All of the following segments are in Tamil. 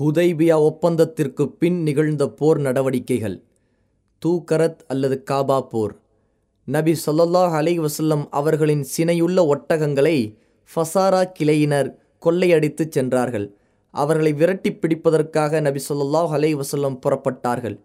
ஹுதைபியா ஒப்பந்தத்திற்கு பின் நிகழ்ந்த போர் நடவடிக்கைகள். தூக்கரத் அல்லது காபா போர். நபி சொல்லல்லாஹ் அலை வசல்லம் அவர்களின் சினையுள்ள ஒட்டகங்களை ஃபசாரா கிளையினர் கொள்ளையடித்துச் சென்றார்கள். அவர்களை விரட்டி பிடிப்பதற்காக நபி ஸல்லல்லாஹு அலை வசல்லம் புறப்பட்டார்கள்.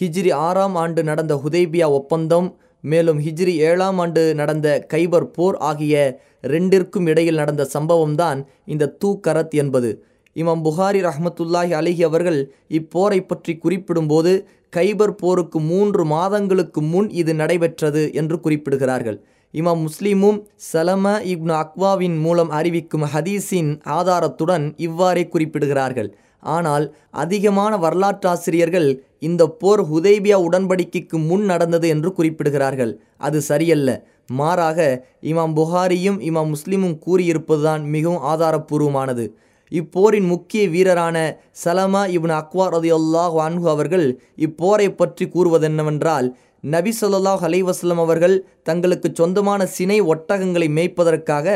ஹிஜ்ரி ஆறாம் ஆண்டு நடந்த ஹுதைபியா ஒப்பந்தம் மேலும் ஹிஜ்ரி ஏழாம் ஆண்டு நடந்த கைபர் போர் ஆகிய ரெண்டிற்கும் இடையில் நடந்த சம்பவம்தான் இந்த தூக்கரத் என்பது. இமாம் புகாரி ரஹமத்துல்லாஹி அலிஹி அவர்கள் இப்போரை பற்றி குறிப்பிடும்போது கைபர் போருக்கு மூன்று மாதங்களுக்கு முன் இது நடைபெற்றது என்று குறிப்பிடுகிறார்கள். இமாம் முஸ்லீமும் சலம இப்னு அக்வாவின் மூலம் அறிவிக்கும் ஹதீஸின் ஆதாரத்துடன் இவ்வாறே குறிப்பிடுகிறார்கள். ஆனால் அதிகமான வரலாற்றாசிரியர்கள் இந்த போர் ஹுதைபியா உடன்படிக்கைக்கு முன் நடந்தது என்று குறிப்பிடுகிறார்கள். அது சரியல்ல. மாறாக இமாம் புகாரியும் இமாம் முஸ்லிமும் கூறியிருப்பதுதான் மிகவும் ஆதாரப்பூர்வமானது. இப்போரின் முக்கிய வீரரான சலமா இப்னு அக்வார் ரதியுல்லாஹ் அன்ஹு அவர்கள் இப்போரை பற்றி கூறுவதென்னவென்றால் நபி சொல்லாஹ் அலைவாஸ்லம் அவர்கள் தங்களுக்கு சொந்தமான சினை ஒட்டகங்களை மேய்ப்பதற்காக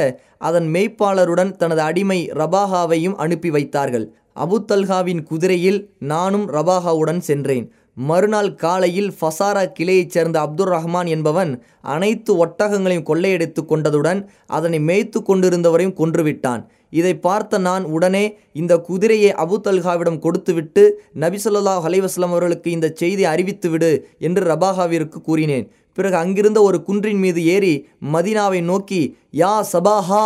அதன் மேய்ப்பாளருடன் தனது அடிமை ரபாஹாவையும் அனுப்பி வைத்தார்கள். அபு தல்ஹாவின் குதிரையில் நானும் ரபாஹாவுடன் சென்றேன். மறுநாள் காலையில் ஃபசாரா கிளையைச் சேர்ந்த அப்துல் ரஹ்மான் என்பவன் அனைத்து ஒட்டகங்களையும் கொள்ளையடித்து கொண்டதுடன் அதனை மேய்த்து கொண்டிருந்தவரையும் கொன்றுவிட்டான். இதை பார்த்த நான் உடனே இந்த குதிரையை அபு தல்ஹாவிடம் கொடுத்துவிட்டு நபிசல்லா சொல்லாஹ் அலைவாஸ்லாம் அவர்களுக்கு இந்த செய்தி அறிவித்துவிடு என்று ரபாஹாவிற்கு கூறினேன். பிறகு அங்கிருந்த ஒரு குன்றின் மீது ஏறி மதினாவை நோக்கி யா சபாஹா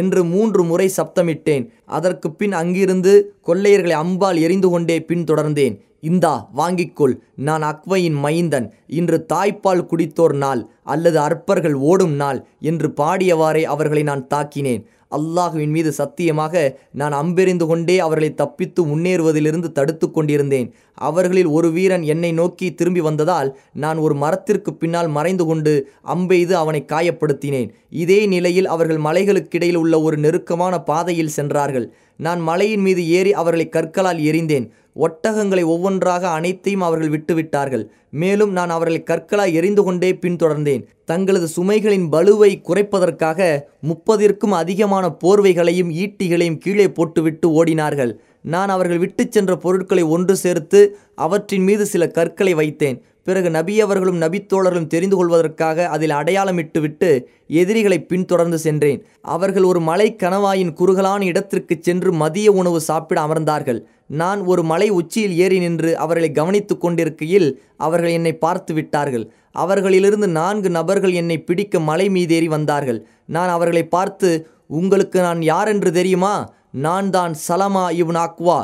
என்று மூன்று முறை சப்தமிட்டேன். அதற்கு பின் அங்கிருந்து கொள்ளையர்களை அம்பால் எரிந்து கொண்டே பின்தொடர்ந்தேன் இந்தா வாங்கிக்கொள் நான் அக்வையின் மைந்தன். இன்று தாய்ப்பால் குடித்தோர் நாள் அல்லது அற்பர்கள் ஓடும் நாள் என்று பாடியவாறே அவர்களை நான் தாக்கினேன். அல்லாஹுவின் மீது சத்தியமாக நான் அம்பெறிந்து கொண்டே அவர்களை தப்பித்து முன்னேறுவதிலிருந்து தடுத்து கொண்டிருந்தேன். அவர்களில் ஒரு வீரன் என்னை நோக்கி திரும்பி வந்ததால் நான் ஒரு மரத்திற்கு பின்னால் மறைந்து கொண்டு அம்பெய்து அவனை காயப்படுத்தினேன். இதே நிலையில் அவர்கள் மலைகளுக்கிடையில் உள்ள ஒரு நெருக்கமான பாதையில் சென்றார்கள். நான் மலையின் மீது ஏறி அவர்களை கற்களால் எறிந்தேன் ஒட்டகங்களை ஒவ்வொன்றாக அனைத்தையும் அவர்கள் விட்டுவிட்டார்கள். மேலும் நான் அவர்களை கற்களாய் எரிந்து கொண்டே பின்தொடர்ந்தேன். தங்களது சுமைகளின் பலுவை குறைப்பதற்காக முப்பதிற்கும் அதிகமான போர்வைகளையும் ஈட்டிகளையும் கீழே போட்டுவிட்டு ஓடினார்கள். நான் அவர்கள் விட்டு சென்ற பொருட்களை ஒன்று சேர்த்து அவற்றின் மீது சில கற்களை வைத்தேன். பிறகு நபி அவர்களும் நபித்தோழர்களும் தெரிந்து கொள்வதற்காக அதில் அடையாளமிட்டுவிட்டு எதிரிகளை பின்தொடர்ந்து சென்றேன். அவர்கள் ஒரு மலை கணவாயின் குறுகலான இடத்திற்கு சென்று மதிய உணவு சாப்பிட அமர்ந்தார்கள். நான் ஒரு மலை உச்சியில் ஏறி நின்று அவர்களை கவனித்து கொண்டிருக்கையில் அவர்கள் என்னை பார்த்து விட்டார்கள். அவர்களிலிருந்து நான்கு நபர்கள் என்னை பிடிக்க மலை மீதேறி வந்தார்கள். நான் அவர்களை பார்த்து உங்களுக்கு நான் யாரென்று தெரியுமா? நான் தான் சலமா இவன் அக்வா.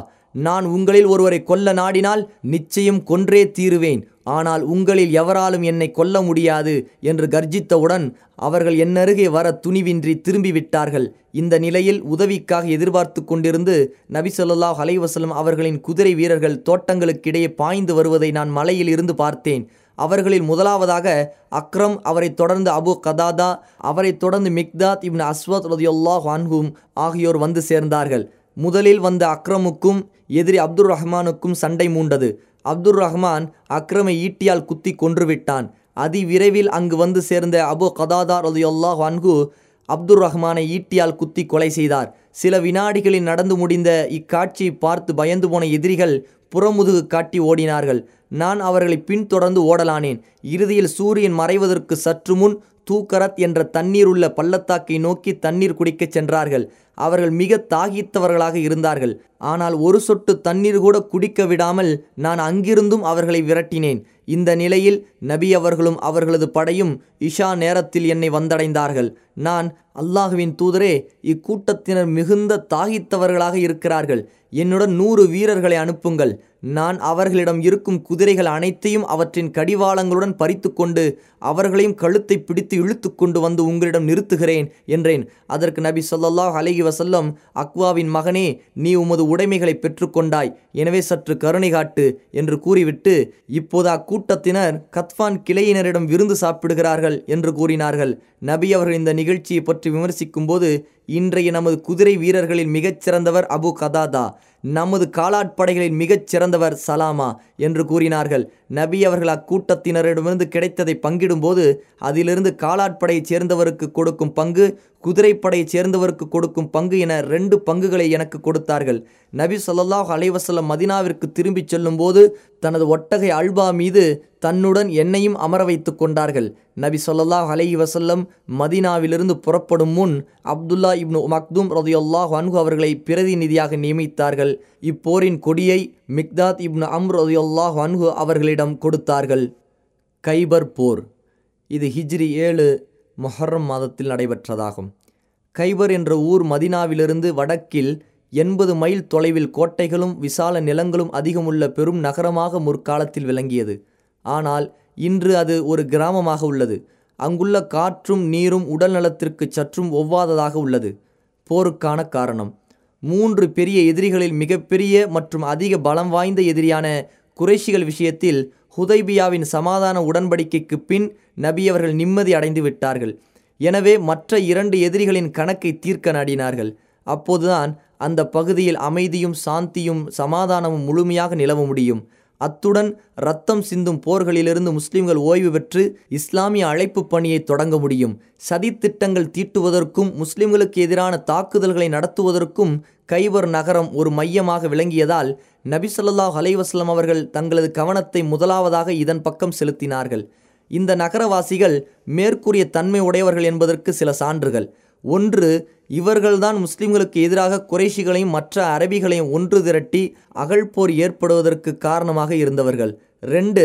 நான் உங்களில் ஒருவரை கொல்ல நாடினால் நிச்சயம் கொன்றே தீருவேன். ஆனால் உங்களில் எவராலும் என்னை கொல்ல முடியாது என்று கர்ஜித்தவுடன் அவர்கள் என்னருகே வர துணிவின்றி திரும்பி விட்டார்கள் இந்த நிலையில் உதவிக்காக எதிர்பார்த்து கொண்டிருந்து நபி சொல்லாஹ் அலைவசலம் அவர்களின் குதிரை வீரர்கள் தோட்டங்களுக்கிடையே பாய்ந்து வருவதை நான் மலையில் இருந்து பார்த்தேன். அவர்களில் முதலாவதாக அக்ரம் அவரை தொடர்ந்து அபு கதாதா அவரை தொடர்ந்து மிக்தாத் இப்னு அஸ்வத் ரதியுல்லாஹ் அன்ஹும் ஆகியோர் வந்து சேர்ந்தார்கள். முதலில் வந்த அக்ரமுக்கும் எதிரி அப்துர் ரஹ்மானுக்கும் சண்டை மூண்டது. அப்துர் ரஹ்மான் அக்ரமை ஈட்டியால் குத்தி கொன்றுவிட்டான். அதிவிரைவில் அங்கு வந்து சேர்ந்த அபு கதாதா ரலியுல்லாஹ் அன்கு அப்துர் ரஹ்மானை ஈட்டியால் குத்தி கொலை செய்தார். சில வினாடிகளில் நடந்து முடிந்த இக்காட்சியை பார்த்து பயந்து போன எதிரிகள் புறமுதுகு காட்டி ஓடினார்கள். நான் அவர்களை பின்தொடர்ந்து ஓடலானேன். இறுதியில் சூரியன் மறைவதற்கு சற்று முன் தூக்கரத் என்ற தண்ணீர் உள்ள பள்ளத்தாக்கை நோக்கி தண்ணீர் குடிக்கச் சென்றார்கள். அவர்கள் மிக தாகித்தவர்களாக இருந்தார்கள். ஆனால் ஒரு சொட்டு தண்ணீர் கூட குடிக்க விடாமல் நான் அங்கிருந்தும் அவர்களை விரட்டினேன். இந்த நிலையில் நபி அவர்களும் அவர்களது படையும் இஷா நேரத்தில் என்னை வந்தடைந்தார்கள். நான் அல்லாஹுவின் தூதரே இக்கூட்டத்தினர் மிகுந்த தாகித்தவர்களாக இருக்கிறார்கள். என்னுடன் நூறு வீரர்களை அனுப்புங்கள். நான் அவர்களிடம் இருக்கும் குதிரைகள் அனைத்தையும் அவற்றின் கடிவாளங்களுடன் பறித்து கொண்டு அவர்களையும் கழுத்தை பிடித்து இழுத்து கொண்டு வந்து உங்களிடம் நிறுத்துகிறேன் என்றேன். அதற்கு நபி சொல்லாஹ் அலஹி வசல்லம் அக்வாவின் மகனே நீ உமது உடைமைகளை பெற்றுக்கொண்டாய். எனவே சற்று கருணை காட்டு என்று கூறிவிட்டு இப்போது அக்கூட்டத்தினர் கத்வான் கிளையினரிடம் விருந்து சாப்பிடுகிறார்கள் என்று கூறினார்கள். நபி அவர்கள் இந்த நிகழ்ச்சியை பற்றி விமர்சிக்கும் போது இன்றைய நமது குதிரை வீரர்களில் மிகச்சிறந்தவர் அபு கதாதா நமது காலாட்படைகளில் மிகச் சிறந்தவர் சலாமா என்று கூறினார்கள். நபி அவர்கள் அக்கூட்டத்தினரிடமிருந்து கிடைத்ததை பங்கிடும்போது அதிலிருந்து காலாட்படையைச் சேர்ந்தவருக்கு கொடுக்கும் பங்கு குதிரைப்படையைச் சேர்ந்தவருக்கு கொடுக்கும் பங்கு என ரெண்டு பங்குகளை எனக்கு கொடுத்தார்கள். நபி சொல்லாஹ் அலைவசல்லம் மதினாவிற்கு திரும்பிச் செல்லும்போது தனது ஒட்டகை அல்பா மீது தன்னுடன் என்னையும் அமர வைத்து கொண்டார்கள். நபி ஸல்லல்லாஹு அலைஹி வசல்லம் மதினாவிலிருந்து புறப்படும் முன் அப்துல்லா இப்னு மக்தூம் ரதியுல்லாஹ் அன்கு அவர்களை பிரதிநிதியாக நியமித்தார்கள். இப்போரின் கொடியை மிக்தாத் இப்னு அம் ரதியுல்லாஹ் அன்கு அவர்களிடம் கொடுத்தார்கள். கைபர் போர். இது ஹிஜ்ரி ஏழு மொஹர்ரம் மாதத்தில் நடைபெற்றதாகும். கைபர் என்ற ஊர் மதினாவிலிருந்து வடக்கில் எண்பது மைல் தொலைவில் கோட்டைகளும் விசால நிலங்களும் அதிகமுள்ள பெரும் நகரமாக முற்காலத்தில் விளங்கியது. ஆனால் இன்று அது ஒரு கிராமமாக உள்ளது. அங்குள்ள காற்றும் நீரும் உடல் நலத்திற்கு சற்றும் ஒவ்வாததாக உள்ளது. போருக்கான காரணம். மூன்று பெரிய எதிரிகளில் மிகப்பெரிய மற்றும் அதிக பலம் வாய்ந்த எதிரியான குறைஷிகள் விஷயத்தில் ஹுதைபியாவின் சமாதான உடன்படிக்கைக்கு பின் நபி அவர்கள் நிம்மதி அடைந்து விட்டார்கள். எனவே மற்ற இரண்டு எதிரிகளின் கணக்கை தீர்க்க நாடினார்கள். அப்போதுதான் அந்த பகுதியில் அமைதியும் சாந்தியும் சமாதானமும் முழுமையாக நிலவ முடியும். அத்துடன் ரத்தம் சிந்தும் போர்களிலிருந்து முஸ்லிம்கள் ஓய்வு பெற்று இஸ்லாமிய அழைப்பு பணியை தொடங்க முடியும். சதித்திட்டங்கள் தீட்டுவதற்கும் முஸ்லிம்களுக்கு எதிரான தாக்குதல்களை நடத்துவதற்கும் கைபர் நகரம் ஒரு மையமாக விளங்கியதால் நபிசல்லாஹ் அலைவாஸ்லம் அவர்கள் தங்களது கவனத்தை முதலாவதாக இதன் பக்கம் செலுத்தினார்கள். இந்த நகரவாசிகள் மேற்கூறிய தன்மை உடையவர்கள் என்பதற்கு சில சான்றுகள். ஒன்று இவர்கள்தான் முஸ்லிம்களுக்கு எதிராக குறைஷிகளையும் மற்ற அரபிகளையும் ஒன்று திரட்டி அகழ்போர் ஏற்படுவதற்கு காரணமாக இருந்தவர்கள். ரெண்டு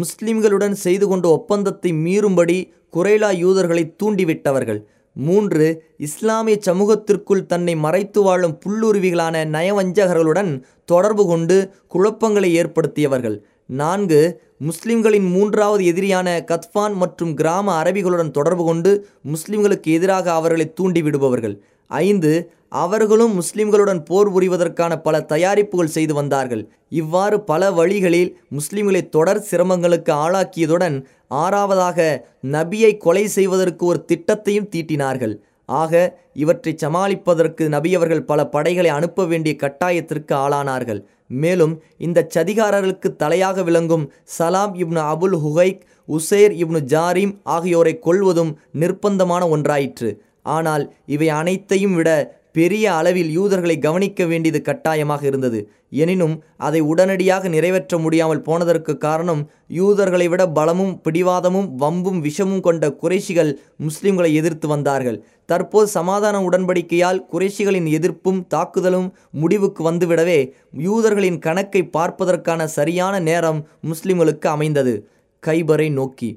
முஸ்லிம்களுடன் செய்து கொண்ட ஒப்பந்தத்தை மீறும்படி குறைலா யூதர்களை தூண்டிவிட்டவர்கள். மூன்று இஸ்லாமிய சமூகத்திற்குள் தன்னை மறைத்து வாழும் புல்லுருவிகளான நயவஞ்சகர்களுடன் தொடர்பு கொண்டு குழப்பங்களை ஏற்படுத்தியவர்கள். நான்கு முஸ்லிம்களின் மூன்றாவது எதிரியான கத்பான் மற்றும் கிராம அரபிகளுடன் தொடர்பு கொண்டு முஸ்லிம்களுக்கு எதிராக அவர்களை தூண்டி விடுபவர்கள். ஐந்து அவர்களும் முஸ்லிம்களுடன் போர் புரிவதற்கான பல தயாரிப்புகள் செய்து வந்தார்கள். இவ்வாறு பல வழிகளில் முஸ்லிம்களை தொடர் சிரமங்களுக்கு ஆளாக்கியதுடன் ஆறாவதாக நபியை கொலை செய்வதற்கு ஒரு திட்டத்தையும் தீட்டினார்கள். ஆக இவற்றை சமாளிப்பதற்கு நபியவர்கள் பல படைகளை அனுப்ப வேண்டிய கட்டாயத்திற்கு ஆளானார்கள். மேலும் இந்த சதிகாரர்களுக்கு தலையாக விளங்கும் சலாம் இப்னு அபுல் ஹுகைக் உசேர் இப்னு ஜாரிம் ஆகியோரை கொல்வதும் நிர்பந்தமான ஒன்றாயிற்று. ஆனால் இவை அனைத்தையும் விட பெரிய அளவில் யூதர்களை கவனிக்க வேண்டியது கட்டாயமாக இருந்தது. எனினும் அதை உடனடியாக நிறைவேற்ற முடியாமல் போனதற்கு காரணம் யூதர்களை விட பலமும் பிடிவாதமும் வம்பும் விஷமும் கொண்ட குறைஷிகள் முஸ்லிம்களை எதிர்த்து வந்தார்கள். தற்போது சமாதான உடன்படிக்கையால் குறைஷிகளின் எதிர்ப்பும் தாக்குதலும் முடிவுக்கு வந்துவிடவே யூதர்களின் கணக்கை பார்ப்பதற்கான சரியான நேரம் முஸ்லிம்களுக்கு அமைந்தது. கைபரை நோக்கி.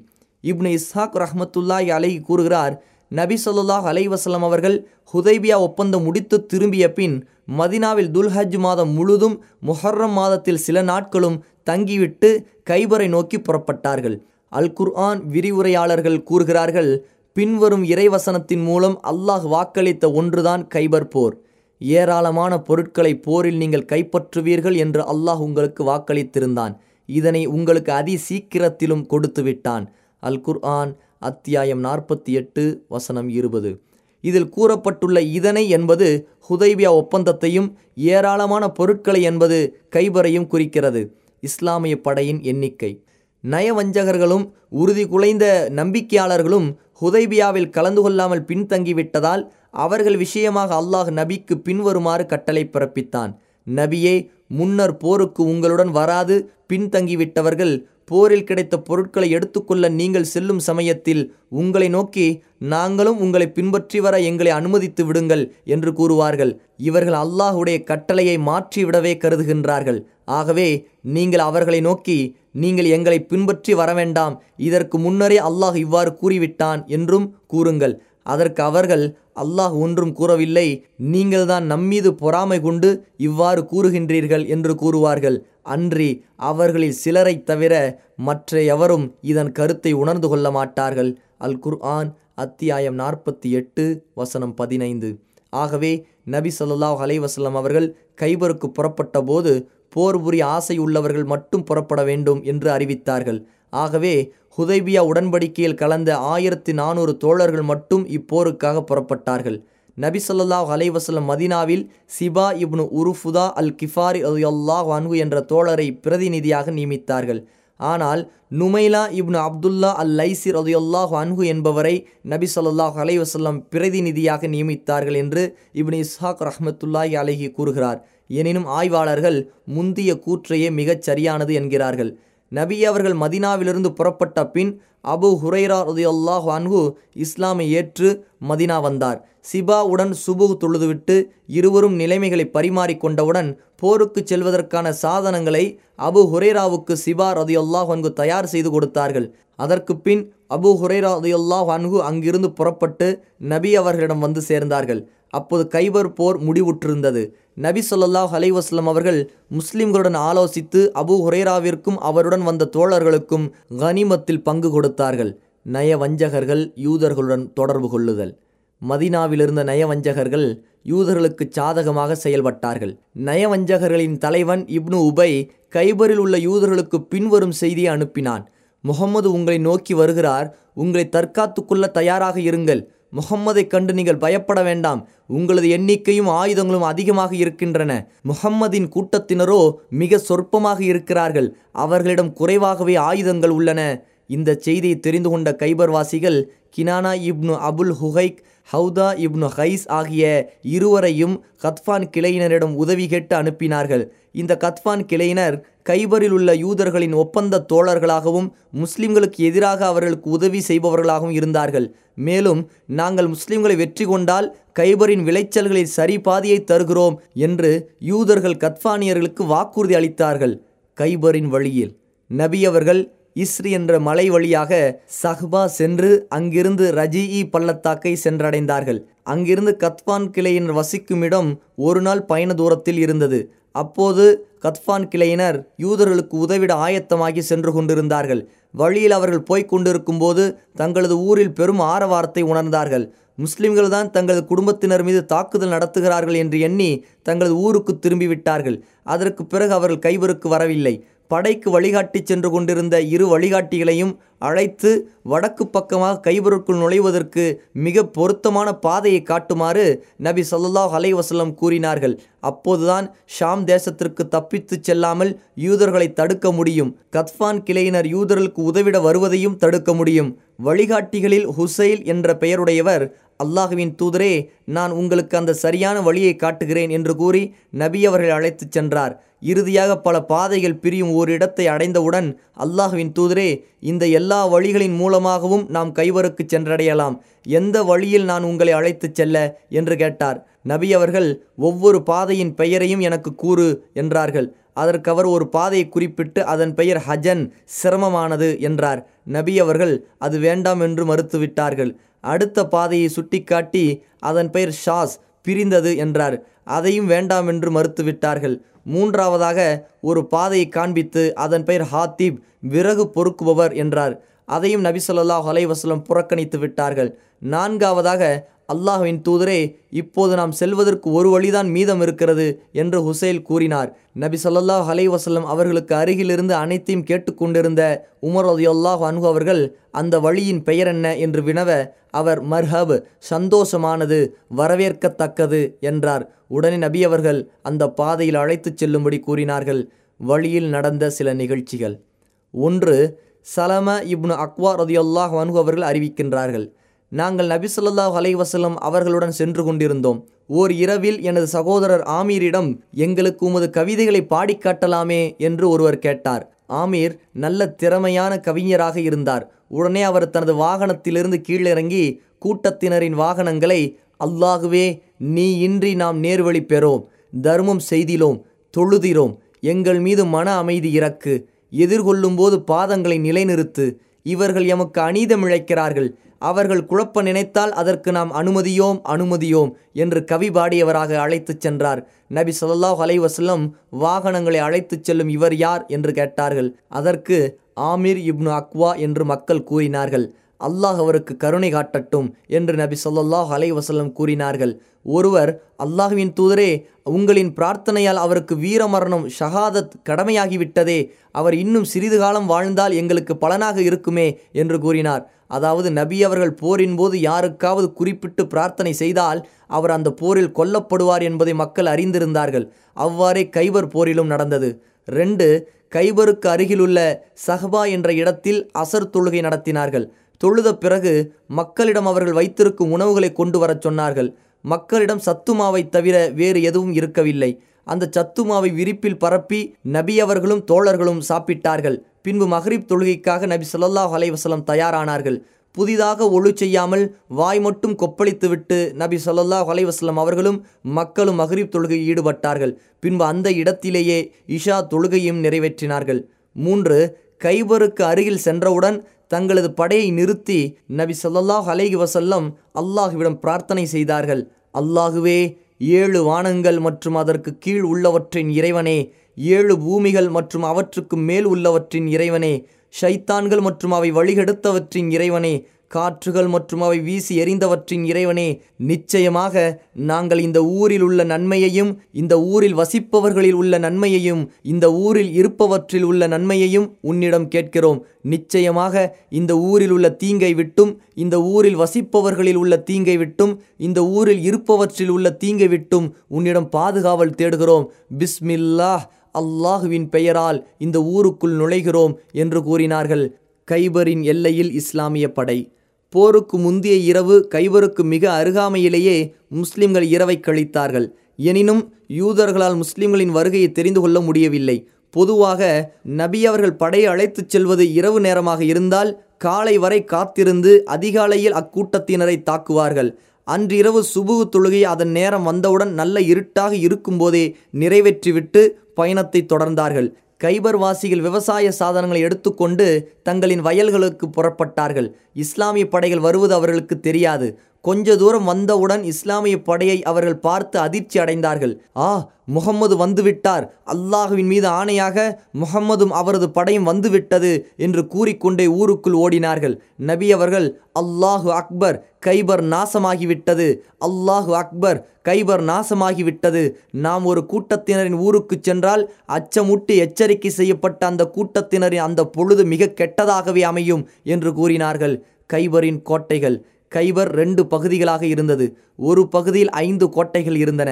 இப்னு இஸ்ஹாக் ரஹமத்துல்லாஹி அலை கூறுகிறார் நபி சொல்லாஹ் அலைவசலம் அவர்கள் ஹுதைபியா ஒப்பந்தம் முடித்து திரும்பிய பின் மதினாவில் துல்ஹஜ் மாதம் முழுதும் முஹர்ரம் மாதத்தில் சில நாட்களும் தங்கிவிட்டு கைபரை நோக்கி புறப்பட்டார்கள். அல் குர்ஆன் விரிவுரையாளர்கள் கூறுகிறார்கள் பின்வரும் இறைவசனத்தின் மூலம் அல்லாஹ் வாக்களித்த ஒன்றுதான் கைபர் போர். ஏராளமான பொருட்களை போரில் நீங்கள் கைப்பற்றுவீர்கள் என்று அல்லாஹ் உங்களுக்கு வாக்களித்திருந்தான். இதனை உங்களுக்கு அதி சீக்கிரத்திலும் கொடுத்து விட்டான் அல் குர்ஆன் அத்தியாயம் நாற்பத்தி எட்டு வசனம் இருபது. இதில் கூறப்பட்டுள்ள இதனை என்பது ஹுதைபியா ஒப்பந்தத்தையும் ஏராளமான பொருட்களை என்பது கைபரையும் குறிக்கிறது. இஸ்லாமிய படையின் எண்ணிக்கை. நயவஞ்சகர்களும் உறுதி குலைந்த நம்பிக்கையாளர்களும் ஹுதைபியாவில் கலந்து கொள்ளாமல் பின்தங்கிவிட்டதால் அவர்கள் விஷயமாக அல்லாஹ் நபிக்கு பின்வருமாறு கட்டளை பிறப்பித்தான். நபியே முன்னர் போருக்கு உங்களுடன் வராது பின்தங்கிவிட்டவர்கள் போரில் கிடைத்த பொருட்களை எடுத்துக்கொள்ள நீங்கள் செல்லும் சமயத்தில் உங்களை நோக்கி நாங்களும் உங்களை பின்பற்றி வர எங்களை அனுமதித்து விடுங்கள் என்று கூறுவார்கள். இவர்கள் அல்லாஹுடைய கட்டளையை மாற்றிவிடவே கருதுகின்றார்கள். ஆகவே நீங்கள் அவர்களை நோக்கி நீங்கள் எங்களை பின்பற்றி வர வேண்டாம். இதற்கு முன்னரே அல்லாஹ் இவ்வாறு கூறிவிட்டான் என்றும் கூறுங்கள். அதற்கு அவர்கள் அல்லாஹ் ஒன்றும் கூறவில்லை. நீங்கள்தான் நம்மீது பொறாமை கொண்டு இவ்வாறு கூறுகின்றீர்கள் என்று கூறுவார்கள். அன்றி அவர்களில் சிலரைத் தவிர மற்ற எவரும் இதன் கருத்தை உணர்ந்து கொள்ள மாட்டார்கள். அல் குர்ஆன் அத்தியாயம் நாற்பத்தி எட்டு வசனம் பதினைந்து. ஆகவே நபி சொல்லாஹ் அலைவசல்லம் அவர்கள் கைபருக்கு புறப்பட்ட போது போர் புரிய ஆசை உள்ளவர்கள் மட்டும் புறப்பட வேண்டும் என்று அறிவித்தார்கள். ஆகவே ஹுதைபியா உடன்படிக்கையில் கலந்த ஆயிரத்தி நானூறு தோழர்கள் மட்டும் இப்போருக்காக புறப்பட்டார்கள். நபி சொல்லாஹ் அலைவசல்லம் மதினாவில் சிபா இப்னு உருஃபுதா அல் கிஃபாரி அல்லாஹ் அன்ஹு என்ற தோழரை பிரதிநிதியாக நியமித்தார்கள். ஆனால் நுமைலா இப்னு அப்துல்லா அல் லைசிர் அதுயல்லாஹ் அன்ஹு என்பவரை நபி சொல்லாஹ் அலைவசல்லம் பிரதிநிதியாக நியமித்தார்கள் என்று இப்னு இஸ்ஹாக் ரஹமத்துல்லாஹி அலஹி கூறுகிறார். எனினும் ஆய்வாளர்கள் முந்திய கூற்றையே மிகச் சரியானது என்கிறார்கள். நபி அவர்கள் மதினாவிலிருந்து புறப்பட்ட பின் அபு ஹுரைரா உதயல்லாஹ் அன்ஹு இஸ்லாமை ஏற்று மதினா வந்தார். சிபாவுடன் சுபு தொழுதுவிட்டு இருவரும் நிலைமைகளை பரிமாறிக்கொண்டவுடன் போருக்கு செல்வதற்கான சாதனங்களை அபு ஹுரேராவுக்கு சிபா ரதியுல்லாஹ் அன்கு தயார் செய்து கொடுத்தார்கள். அதற்கு பின் அபு ஹுரேரா ரதியுல்லாஹ் அன்கு அங்கிருந்து புறப்பட்டு நபி அவர்களிடம் வந்து சேர்ந்தார்கள். அப்போது கைபர் போர் முடிவுற்றிருந்தது. நபி சொல்லாஹ் அலைவாஸ்லம் அவர்கள் முஸ்லிம்களுடன் ஆலோசித்து அபு ஹுரேராவிற்கும் அவருடன் வந்த தோழர்களுக்கும் கனிமத்தில் பங்கு கொடுத்தார்கள். நய வஞ்சகர்கள் யூதர்களுடன் தொடர்பு கொள்ளுதல். மதினாவிலிருந்த நயவஞ்சகர்கள் யூதர்களுக்கு சாதகமாக செயல்பட்டார்கள். நயவஞ்சகர்களின் தலைவன் இப்னு உபை கைபரில் உள்ள யூதர்களுக்கு பின்வரும் செய்தியை அனுப்பினான். முகம்மது உங்களை நோக்கி வருகிறார். உங்களை தற்காத்துக்குள்ள தயாராக இருங்கள். முகம்மதை கண்டு நீங்கள் பயப்பட வேண்டாம். உங்களது எண்ணிக்கையும் ஆயுதங்களும் அதிகமாக இருக்கின்றன. முகம்மதின் கூட்டத்தினரோ மிக சொற்பமாக இருக்கிறார்கள். அவர்களிடம் குறைவாகவே ஆயுதங்கள் உள்ளன. இந்த செய்தியை தெரிந்து கொண்ட கைபர்வாசிகள் கினானா இப்னு அபுல் ஹுஹைக் ஹவுதா இப்னு ஹைஸ் ஆகிய இருவரையும் கத்பான் கிளையினரிடம் உதவி கேட்டு அனுப்பினார்கள். இந்த கத்பான் கிளையினர் கைபரில் உள்ள யூதர்களின் ஒப்பந்த தோழர்களாகவும் முஸ்லிம்களுக்கு எதிராக அவர்களுக்கு உதவி செய்பவர்களாகவும் இருந்தார்கள். மேலும் நாங்கள் முஸ்லிம்களை வெற்றி கொண்டால் கைபரின் விளைச்சல்களில் சரி பாதியை தருகிறோம் என்று யூதர்கள் கத்பானியர்களுக்கு வாக்குறுதி அளித்தார்கள். கைபரின் வழியில் நபி அவர்கள் இஸ்ரி என்ற மலை வழியாக சஹ்பா சென்று அங்கிருந்து ரஜிஇ பள்ளத்தாக்கை சென்றடைந்தார்கள். அங்கிருந்து கத்பான் கிளையினர் வசிக்கும் இடம் ஒரு நாள் பயண தூரத்தில் இருந்தது. அப்போது கத்பான் கிளையினர் யூதர்களுக்கு உதவிட ஆயத்தமாகி சென்று கொண்டிருந்தார்கள். வழியில் அவர்கள் போய்க் கொண்டிருக்கும் போது தங்களது ஊரில் பெரும் ஆரவாரத்தை உணர்ந்தார்கள். முஸ்லிம்கள் தான் தங்களது குடும்பத்தினர் மீது தாக்குதல் நடத்துகிறார்கள் என்று எண்ணி தங்களது ஊருக்கு திரும்பிவிட்டார்கள். அதற்கு பிறகு அவர்கள் கைவருக்கு வரவில்லை. படைக்கு வழிகாட்டி சென்று கொண்டிருந்த இரு வழிகாட்டிகளையும் அழைத்து வடக்கு பக்கமாக கைபருக்குள் நுழைவதற்கு மிக பொருத்தமான பாதையை காட்டுமாறு நபி சொல்லாஹ் அலைவசல்லம் கூறினார்கள். அப்போதுதான் ஷாம் தேசத்திற்கு தப்பித்து செல்லாமல் யூதர்களை தடுக்க முடியும். கத்பான் கிளையினர் யூதர்களுக்கு உதவிட வருவதையும் தடுக்க முடியும். வழிகாட்டிகளில் ஹுசைல் என்ற பெயருடையவர் அல்லாஹுவின் தூதரே நான் உங்களுக்கு அந்த சரியான வழியை காட்டுகிறேன் என்று கூறி நபி அவர்கள் அழைத்துச் சென்றார். இறுதியாக பல பாதைகள் பிரியும் ஒரு இடத்தை அடைந்தவுடன் அல்லாஹுவின் தூதரே இந்த எல்லா வழிகளின் மூலமாகவும் நாம் கைவருக்கு சென்றடையலாம். எந்த வழியில் நான் உங்களை அழைத்துச் செல்ல? என்று கேட்டார். நபி அவர்கள் ஒவ்வொரு பாதையின் பெயரையும் எனக்கு கூறு என்றார்கள். அதற்கு அவர் ஒரு பாதையை குறிப்பிட்டு அதன் பெயர் ஹஜன் சிரமமானது என்றார். நபி அவர்கள் அது வேண்டாம் என்று மறுத்துவிட்டார்கள். அடுத்த பாதையை சுட்டிக்காட்டி அதன் பெயர் ஷாஸ் பிரிந்தது என்றார். அதையும் வேண்டாம் என்று மறுத்துவிட்டார்கள். மூன்றாவதாக ஒரு பாதையை காண்பித்து அதன் பெயர் ஹாத்திப் விறகு பொறுக்குபவர் என்றார். அதையும் நபி சொல்லாஹ் அலைவாஸ்லம் புறக்கணித்து விட்டார்கள். நான்காவதாக அல்லாஹுவின் தூதரே இப்போது நாம் செல்வதற்கு ஒரு வழிதான் மீதம் இருக்கிறது என்று ஹுசைல் கூறினார். நபி சொல்லாஹ் அலைவாஸ்லம் அவர்களுக்கு அருகிலிருந்து அனைத்தையும் கேட்டுக்கொண்டிருந்த உமர் அல்லாஹ் அன்ஹு அவர்கள் அந்த வழியின் பெயர் என்ன என்று வினவ அவர் மர்ஹப் சந்தோஷமானது வரவேற்கத்தக்கது என்றார். உடனே நபி அவர்கள் அந்த பாதையில் அழைத்துச் செல்லும்படி கூறினார்கள். வழியில் நடந்த சில நிகழ்ச்சிகள். ஒன்று சலம இப்னு அக்வா ரதியுல்லாஹ் அன்ஹு அவர்கள் அறிவிக்கின்றார்கள். நாங்கள் நபி சொல்லாஹ் அலைவசலம் அவர்களுடன் சென்று கொண்டிருந்தோம். ஓர் இரவில் எனது சகோதரர் ஆமீரிடம் எங்களுக்கு உமது கவிதைகளை பாடிக்காட்டலாமே என்று ஒருவர் கேட்டார். ஆமீர் நல்ல திறமையான கவிஞராக இருந்தார். உடனே அவர் தனது வாகனத்திலிருந்து கீழிறங்கி கூட்டத்தினரின் வாகனங்களை அல்லாகுவே நீ இன்றி நாம் நேர்வழி பெறோம் தர்மம் செய்திலோம் தொழுதிரோம். எங்கள் மீது மன அமைதி இறக்கு. எதிர்கொள்ளும் போது பாதங்களை நிலைநிறுத்து. இவர்கள் எமக்கு அநீதம் இழைக்கிறார்கள். அவர்கள் குழப்ப நினைத்தால் அதற்கு நாம் அனுமதியோம் அனுமதியோம் என்று கவி பாடியவராக அழைத்துச் சென்றார். நபி சொல்லாஹ் அலைவசல்லம் வாகனங்களை அழைத்துச் செல்லும் இவர் யார் என்று கேட்டார்கள். அதற்கு ஆமீர் இப்னு அக்வா என்று மக்கள் கூறினார்கள். அல்லாஹ் அவருக்கு கருணை காட்டட்டும் என்று நபி சொல்லாஹ் அலைவசல்லம் கூறினார்கள். ஒருவர் அல்லாஹுவின் தூதரே உங்களின் பிரார்த்தனையால் அவருக்கு வீரமரணம் ஷஹாதத் கடமையாகிவிட்டதே. அவர் இன்னும் சிறிது காலம் வாழ்ந்தால் எங்களுக்கு பலனாக இருக்குமே என்று கூறினார். அதாவது நபி அவர்கள் போரின் போது யாருக்காவது குறிப்பிட்டு பிரார்த்தனை செய்தால் அவர் அந்த போரில் கொல்லப்படுவார் என்பதை மக்கள் அறிந்திருந்தார்கள். அவ்வாறே கைவர் போரிலும் நடந்தது. ரெண்டு கைபருக்கு அருகிலுள்ள சஹபா என்ற இடத்தில் அசர் தொழுகை நடத்தினார்கள். தொழுத பிறகு மக்களிடம் அவர்கள் வைத்திருக்கும் உணவுகளை கொண்டு வரச் சொன்னார்கள். மக்களிடம் சத்துமாவை தவிர வேறு எதுவும் இருக்கவில்லை. அந்த சத்துமாவை விரிப்பில் பரப்பி நபி அவர்களும் தோழர்களும் சாப்பிட்டார்கள். பின்பு மஹரிப் தொழுகைக்காக நபி சொல்லாஹ் அலைவசலம் தயாரானார்கள். புதிதாக ஒழு செய்யாமல் வாய் மட்டும் கொப்பளித்துவிட்டு நபி சொல்லாஹ் அலைவாஸ்லம் அவர்களும் மக்களும் மஹ்ரிப் தொழுகையில் ஈடுபட்டார்கள். பின்பு அந்த இடத்திலேயே இஷா தொழுகையும் நிறைவேற்றினார்கள். மூன்று கைபருக்கு அருகில் சென்றவுடன் தங்களது படையை நிறுத்தி நபி சொல்லாஹ் அலைஹி வசல்லம் அல்லாஹுவிடம் பிரார்த்தனை செய்தார்கள். அல்லாஹுவே ஏழு வானங்கள் மற்றும் அதற்கு கீழ் உள்ளவற்றின் இறைவனே ஏழு பூமிகள் மற்றும் அவற்றுக்கு மேல் உள்ளவற்றின் இறைவனே ஷைத்தான்கள் மற்றும் அவை வழிகெடுத்தவற்றின் இறைவனே காற்றுகள் மற்றும் அவை வீசி எறிந்தவற்றின் இறைவனே நிச்சயமாக நாங்கள் இந்த ஊரில் உள்ள நன்மையையும் இந்த ஊரில் வசிப்பவர்களில் உள்ள நன்மையையும் இந்த ஊரில் இருப்பவற்றில் உள்ள நன்மையையும் உன்னிடம் கேட்கிறோம். நிச்சயமாக இந்த ஊரில் உள்ள தீங்கை விட்டும் இந்த ஊரில் வசிப்பவர்களில் உள்ள தீங்கை விட்டும் இந்த ஊரில் இருப்பவற்றில் உள்ள தீங்கை விட்டும் உன்னிடம் பாதுகாவல் தேடுகிறோம். பிஸ்மில்லாஹ் அல்லாஹுவின் பெயரால் இந்த ஊருக்குள் நுழைகிறோம் என்று கூறினார்கள். கைபரின் எல்லையில் இஸ்லாமிய படை. போருக்கு முந்தைய இரவு கைவருக்கு மிக அருகாமையிலேயே முஸ்லிம்கள் இரவை கழித்தார்கள். எனினும் யூதர்களால் முஸ்லிம்களின் வருகையை தெரிந்து கொள்ள முடியவில்லை. பொதுவாக நபி அவர்கள் படையை அழைத்துச் செல்வது இரவு நேரமாக இருந்தால் காலை வரை காத்திருந்து அதிகாலையில் அக்கூட்டத்தினரை தாக்குவார்கள். அன்றிரவு சுபுகு தொழுகை அதன் நேரம் வந்தவுடன் நல்ல இருட்டாக இருக்கும்போதே நிறைவேற்றிவிட்டு பயணத்தை தொடர்ந்தார்கள். கைபர் வாசிகள் விவசாய சாதனங்களை எடுத்துக்கொண்டு தங்களின் வயல்களுக்கு புறப்பட்டார்கள். இஸ்லாமிய படைகள் வருவது அவர்களுக்கு தெரியாது. கொஞ்ச தூரம் வந்தவுடன் இஸ்லாமிய படையை அவர்கள் பார்த்து அதிர்ச்சி அடைந்தார்கள். ஆ முகம்மது வந்துவிட்டார். அல்லாஹுவின் மீது ஆணையாக முகம்மதும் அவரது படையும் வந்துவிட்டது என்று கூறிக்கொண்டே ஊருக்குள் ஓடினார்கள். நபி அவர்கள் அல்லாஹு அக்பர் கைபர் நாசமாகிவிட்டது. அல்லாஹு அக்பர் கைபர் நாசமாகிவிட்டது. நாம் ஒரு கூட்டத்தினரின் ஊருக்கு சென்றால் அச்சமுட்டி எச்சரிக்கை செய்யப்பட்ட அந்த கூட்டத்தினரின் அந்த பொழுது மிக கெட்டதாகவே அமையும் என்று கூறினார்கள். கைபரின் கோட்டைகள் கைபர் ரெண்டு பகுதிகளாக இருந்தது. ஒரு பகுதியில் ஐந்து கோட்டைகள் இருந்தன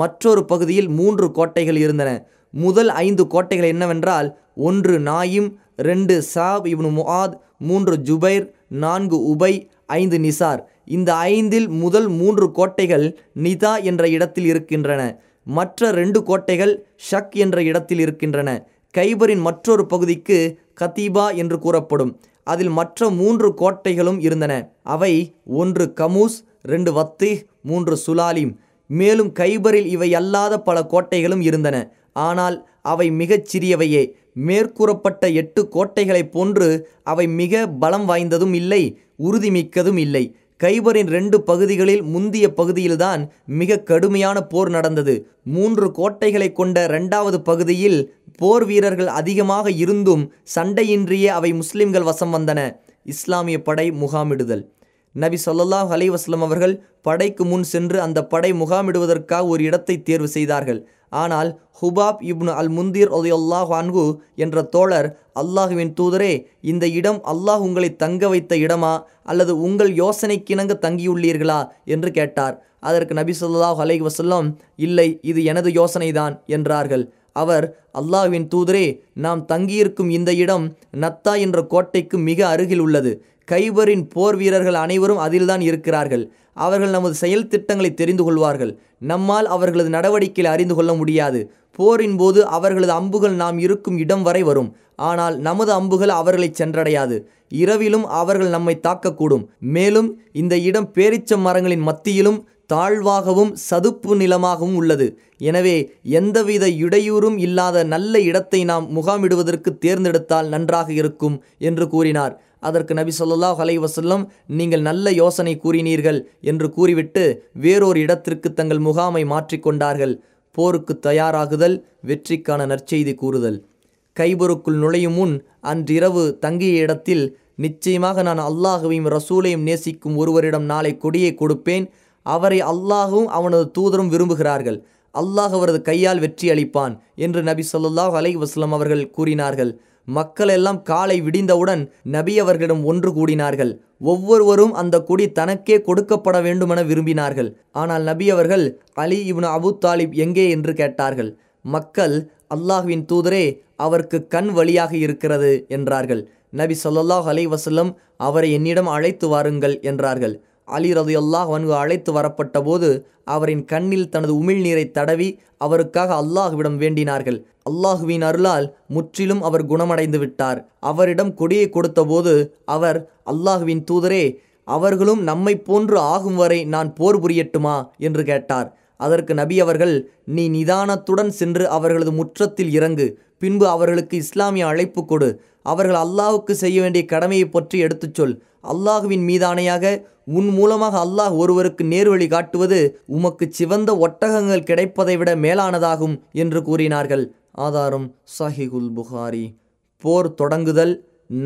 மற்றொரு பகுதியில் மூன்று கோட்டைகள் இருந்தன. முதல் ஐந்து கோட்டைகள் என்னவென்றால் ஒன்று நாயிம் ரெண்டு சாப் இப்னு முஆத் மூன்று ஜுபைர் நான்கு உபை ஐந்து நிசார். இந்த ஐந்தில் முதல் மூன்று கோட்டைகள் நிதா என்ற இடத்தில் இருக்கின்றன. மற்ற ரெண்டு கோட்டைகள் ஷக் என்ற இடத்தில் இருக்கின்றன. கைபரின் மற்றொரு பகுதிக்கு கதீபா என்று கூறப்படும். அதில் மற்ற மூன்று கோட்டைகளும் இருந்தன. அவை ஒன்று கமூஸ் ரெண்டு வத்து மூன்று சுலாலிம். மேலும் கைபரில் இவை அல்லாத பல கோட்டைகளும் இருந்தன. ஆனால் அவை மிகச் சிறியவையே. மேற்கூறப்பட்ட எட்டு கோட்டைகளைப் போன்று அவை மிக பலம் வாய்ந்ததும் இல்லை உறுதிமிக்கதும் இல்லை. கைபரின் ரெண்டு பகுதிகளில் முந்திய பகுதியில்தான் மிக கடுமையான போர் நடந்தது. மூன்று கோட்டைகளை கொண்ட இரண்டாவது பகுதியில் போர் வீரர்கள் அதிகமாக இருந்தும் சண்டையின்றியே அவை முஸ்லிம்கள் வசம் வந்தன. இஸ்லாமிய படை முகாமிடுதல். நபி சொல்லாஹ் அலைவாஸ்லம் அவர்கள் படைக்கு முன் சென்று அந்த படை முகாமிடுவதற்காக ஒரு இடத்தை தேர்வு செய்தார்கள். ஆனால் ஹுபாப் இப்னு அல் முந்தீர் ஒதையல்லாஹ் அன்கு என்ற தோழர் அல்லாஹுவின் தூதரே இந்த இடம் அல்லாஹ் உங்களை தங்க வைத்த இடமா? அல்லது உங்கள் யோசனைக்கிணங்க தங்கியுள்ளீர்களா? என்று கேட்டார். அதற்கு நபி சொல்லாஹ் அலை வசல்லம் இல்லை இது எனது யோசனைதான் என்றார்கள். அவர் அல்லாஹ்வின் தூதரே நாம் தங்கியிருக்கும் இந்த இடம் நத்தா என்ற கோட்டைக்கு மிக அருகில் உள்ளது. கைபரின் போர் வீரர்கள் அனைவரும் அதில்தான் இருக்கிறார்கள். அவர்கள் நமது செயல் திட்டங்களை தெரிந்து கொள்வார்கள். நம்மால் அவர்களது நடவடிக்கைகளை அறிந்து கொள்ள முடியாது. போரின் போது அவர்களது அம்புகள் நாம் இருக்கும் இடம் வரை வரும். ஆனால் நமது அம்புகள் அவர்களை சென்றடையாது. இரவிலும் அவர்கள் நம்மை தாக்கக்கூடும். மேலும் இந்த இடம் பேரிச்சம் மரங்களின் மத்தியிலும் தாழ்வாகவும் சதுப்பு நிலமாகவும் உள்ளது. எனவே எந்தவித இடையூறும் இல்லாத நல்ல இடத்தை நாம் முகாமிடுவதற்கு தேர்ந்தெடுத்தால் நன்றாக இருக்கும் என்று கூறினார். அதற்கு நபி சொல்லாஹ் அலை வசல்லம் நீங்கள் நல்ல யோசனை கூறினீர்கள் என்று கூறிவிட்டு வேறொரு இடத்திற்கு தங்கள் முகாமை மாற்றிக்கொண்டார்கள் போருக்கு தயாராகுதல் வெற்றிக்கான நற்செய்தி கூறுதல். கைபருக்குள் நுழையும் முன் அன்றிரவு தங்கிய இடத்தில் நிச்சயமாக நான் அல்லாஹுவையும் ரசூலையும் நேசிக்கும் ஒருவரிடம் நாளை கொடியை கொடுப்பேன். அவரை அல்லாஹும் அவனது தூதரும் விரும்புகிறார்கள். அல்லாஹ் அவரது கையால் வெற்றி அளிப்பான் என்று நபி சொல்லாஹ் அலை வஸ்லம் அவர்கள் கூறினார்கள். மக்கள் எல்லாம் காலை விடிந்தவுடன் நபி அவர்களிடம் ஒன்று கூடினார்கள். ஒவ்வொருவரும் அந்த கொடி தனக்கே கொடுக்கப்பட வேண்டுமென விரும்பினார்கள். ஆனால் நபி அவர்கள் அலி இப்னு அபு தாலிப் எங்கே என்று கேட்டார்கள். மக்கள் அல்லாஹுவின் தூதரே அவருக்கு கண் வழியாக இருக்கிறது என்றார்கள். நபி சொல்லாஹ் அலை வசல்லம் அவரை என்னிடம் அழைத்து வாருங்கள் என்றார்கள். அலி ரதையல்லாஹ் வன்கு அழைத்து வரப்பட்ட போது அவரின் கண்ணில் தனது உமிழ்நீரை தடவி அவருக்காக அல்லாஹுவிடம் வேண்டினார்கள். அல்லாஹுவின் அருளால் முற்றிலும் அவர் குணமடைந்து விட்டார். அவரிடம் கொடியை கொடுத்தபோது அவர் அல்லாஹுவின் தூதரே அவர்களும் நம்மை போன்று ஆகும் வரை நான் போர் புரியட்டுமா? என்று கேட்டார். அதற்கு நபி அவர்கள் நீ நிதானத்துடன் சென்று அவர்களது முற்றத்தில் இறங்கு. பின்பு அவர்களுக்கு இஸ்லாமிய அழைப்பு கொடு. அவர்கள் அல்லாஹுக்கு செய்ய வேண்டிய கடமையை பற்றி எடுத்துச் சொல். அல்லாஹுவின் மீதானையாக உன் மூலமாக அல்லாஹ் ஒருவருக்கு நேர்வழி காட்டுவது உமக்கு சிவந்த ஒட்டகங்கள் கிடைப்பதை விட மேலானதாகும் என்று கூறினார்கள். ஆதாரம் சஹிகுல் புகாரி. போர் தொடங்குதல்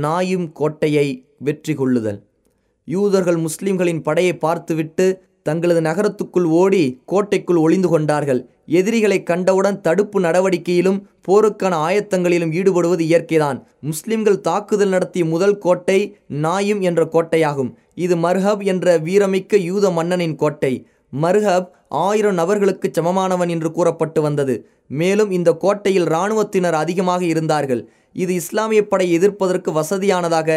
நாயும் கோட்டையை வெற்றி கொள்ளுதல் யூதர்கள் முஸ்லிம்களின் படையை பார்த்துவிட்டு தங்களது நகரத்துக்குள் ஓடி கோட்டைக்குள் ஒளிந்து கொண்டார்கள். எதிரிகளை கண்டவுடன் தடுப்பு நடவடிக்கையிலும் போருக்கான ஆயத்தங்களிலும் ஈடுபடுவது இயற்கைதான். முஸ்லிம்கள் தாக்குதல் நடத்திய முதல் கோட்டை நாயும் என்ற கோட்டையாகும். இது மர்ஹப் என்ற வீரமிக்க யூத மன்னனின் கோட்டை. மர்ஹப் ஆயிரம் நபர்களுக்கு சமமானவன் என்று கூறப்பட்டு வந்தது. மேலும் இந்த கோட்டையில் இராணுவத்தினர் அதிகமாக இருந்தார்கள். இது இஸ்லாமிய படை எதிர்ப்பதற்கு வசதியானதாக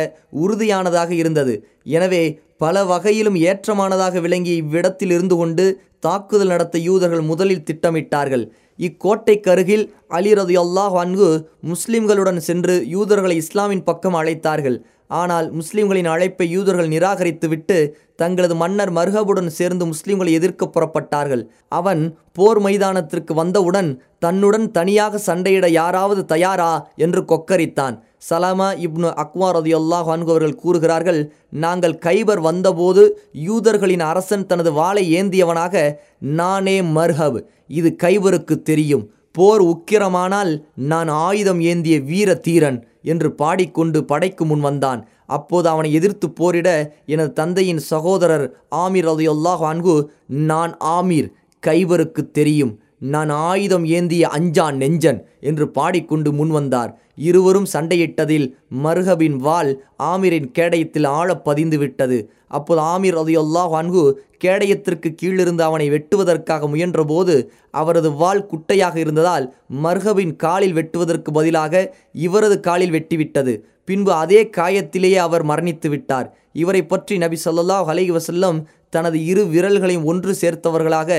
உறுதியானதாக இருந்தது. எனவே பல வகையிலும் ஏற்றமானதாக விளங்கிய இவ்விடத்தில் இருந்து கொண்டு தாக்குதல் நடத்த யூதர்கள் முதலில் திட்டமிட்டார்கள். இக்கோட்டை கருகில் அலிரது அல்லாஹ் அன்கு முஸ்லிம்களுடன் சென்று யூதர்களை இஸ்லாமின் பக்கம் அழைத்தார்கள். ஆனால் முஸ்லிம்களின் அழைப்பை யூதர்கள் நிராகரித்துவிட்டு தங்களது மன்னர் மர்ஹபுடன் சேர்ந்து முஸ்லிம்களை எதிர்க்க புறப்பட்டார்கள். அவன் போர் மைதானத்திற்கு வந்தவுடன் தன்னுடன் தனியாக சண்டையிட யாராவது தயாரா? என்று கொக்கரித்தான். சலாமா இப்னு அக்வார் ரதியுல்லாஹ் அவர்கள் கூறுகிறார்கள் நாங்கள் கைபர் வந்தபோது யூதர்களின் அரசன் தனது வாளை ஏந்தியவனாக நானே மர்ஹப். இது கைபருக்கு தெரியும். போர் உக்கிரமானால் நான் ஆயுதம் ஏந்திய வீர தீரன். என்று பாடிக்கொண்டு படைக்கு முன் வந்தான். அப்போது அவனை எதிர்த்து போரிட எனது தந்தையின் சகோதரர் ஆமீர் அதையொல்லாக அன்கு நான் ஆமீர் கைவருக்கு தெரியும். நான் ஆயுதம் ஏந்திய அஞ்சான் நெஞ்சன் என்று பாடிக்கொண்டு முன்வந்தார் இருவரும் சண்டையிட்டதில் மருகபின் வாள் ஆமீரின் கேடயத்தில் ஆழ பதிந்து விட்டது. அப்போது ஆமீர் அதையொல்லாஹ் அன்கு கேடயத்திற்கு கீழிருந்து அவனை வெட்டுவதற்காக முயன்றபோது அவரது வாள் குட்டையாக இருந்ததால் மர்ஹபின் காலில் வெட்டுவதற்கு பதிலாக இவரது காலில் வெட்டிவிட்டது. பின்பு அதே காயத்திலேயே அவர் மரணித்து விட்டார். இவரை பற்றி நபி சொல்லாஹ் அலைஹி வசல்லம் தனது இரு விரல்களையும் ஒன்று சேர்த்தவர்களாக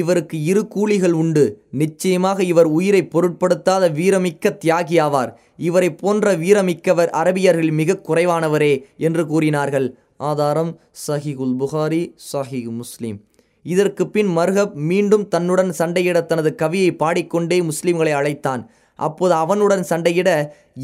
இவருக்கு இரு கூலிகள் உண்டு. நிச்சயமாக இவர் உயிரை பொருட்படுத்தாத வீரமிக்க தியாகி ஆவார். இவரை போன்ற வீரமிக்கவர் அரபியர்கள் மிக குறைவானவரே என்று கூறினார்கள். ஆதாரம் சஹிகுல் புகாரி சஹிகு முஸ்லீம். இதற்கு பின் மர்ஹப் மீண்டும் தன்னுடன் சண்டையிட தனது கவியை பாடிக்கொண்டே முஸ்லிம்களை அழைத்தான். அப்போது அவனுடன் சண்டையிட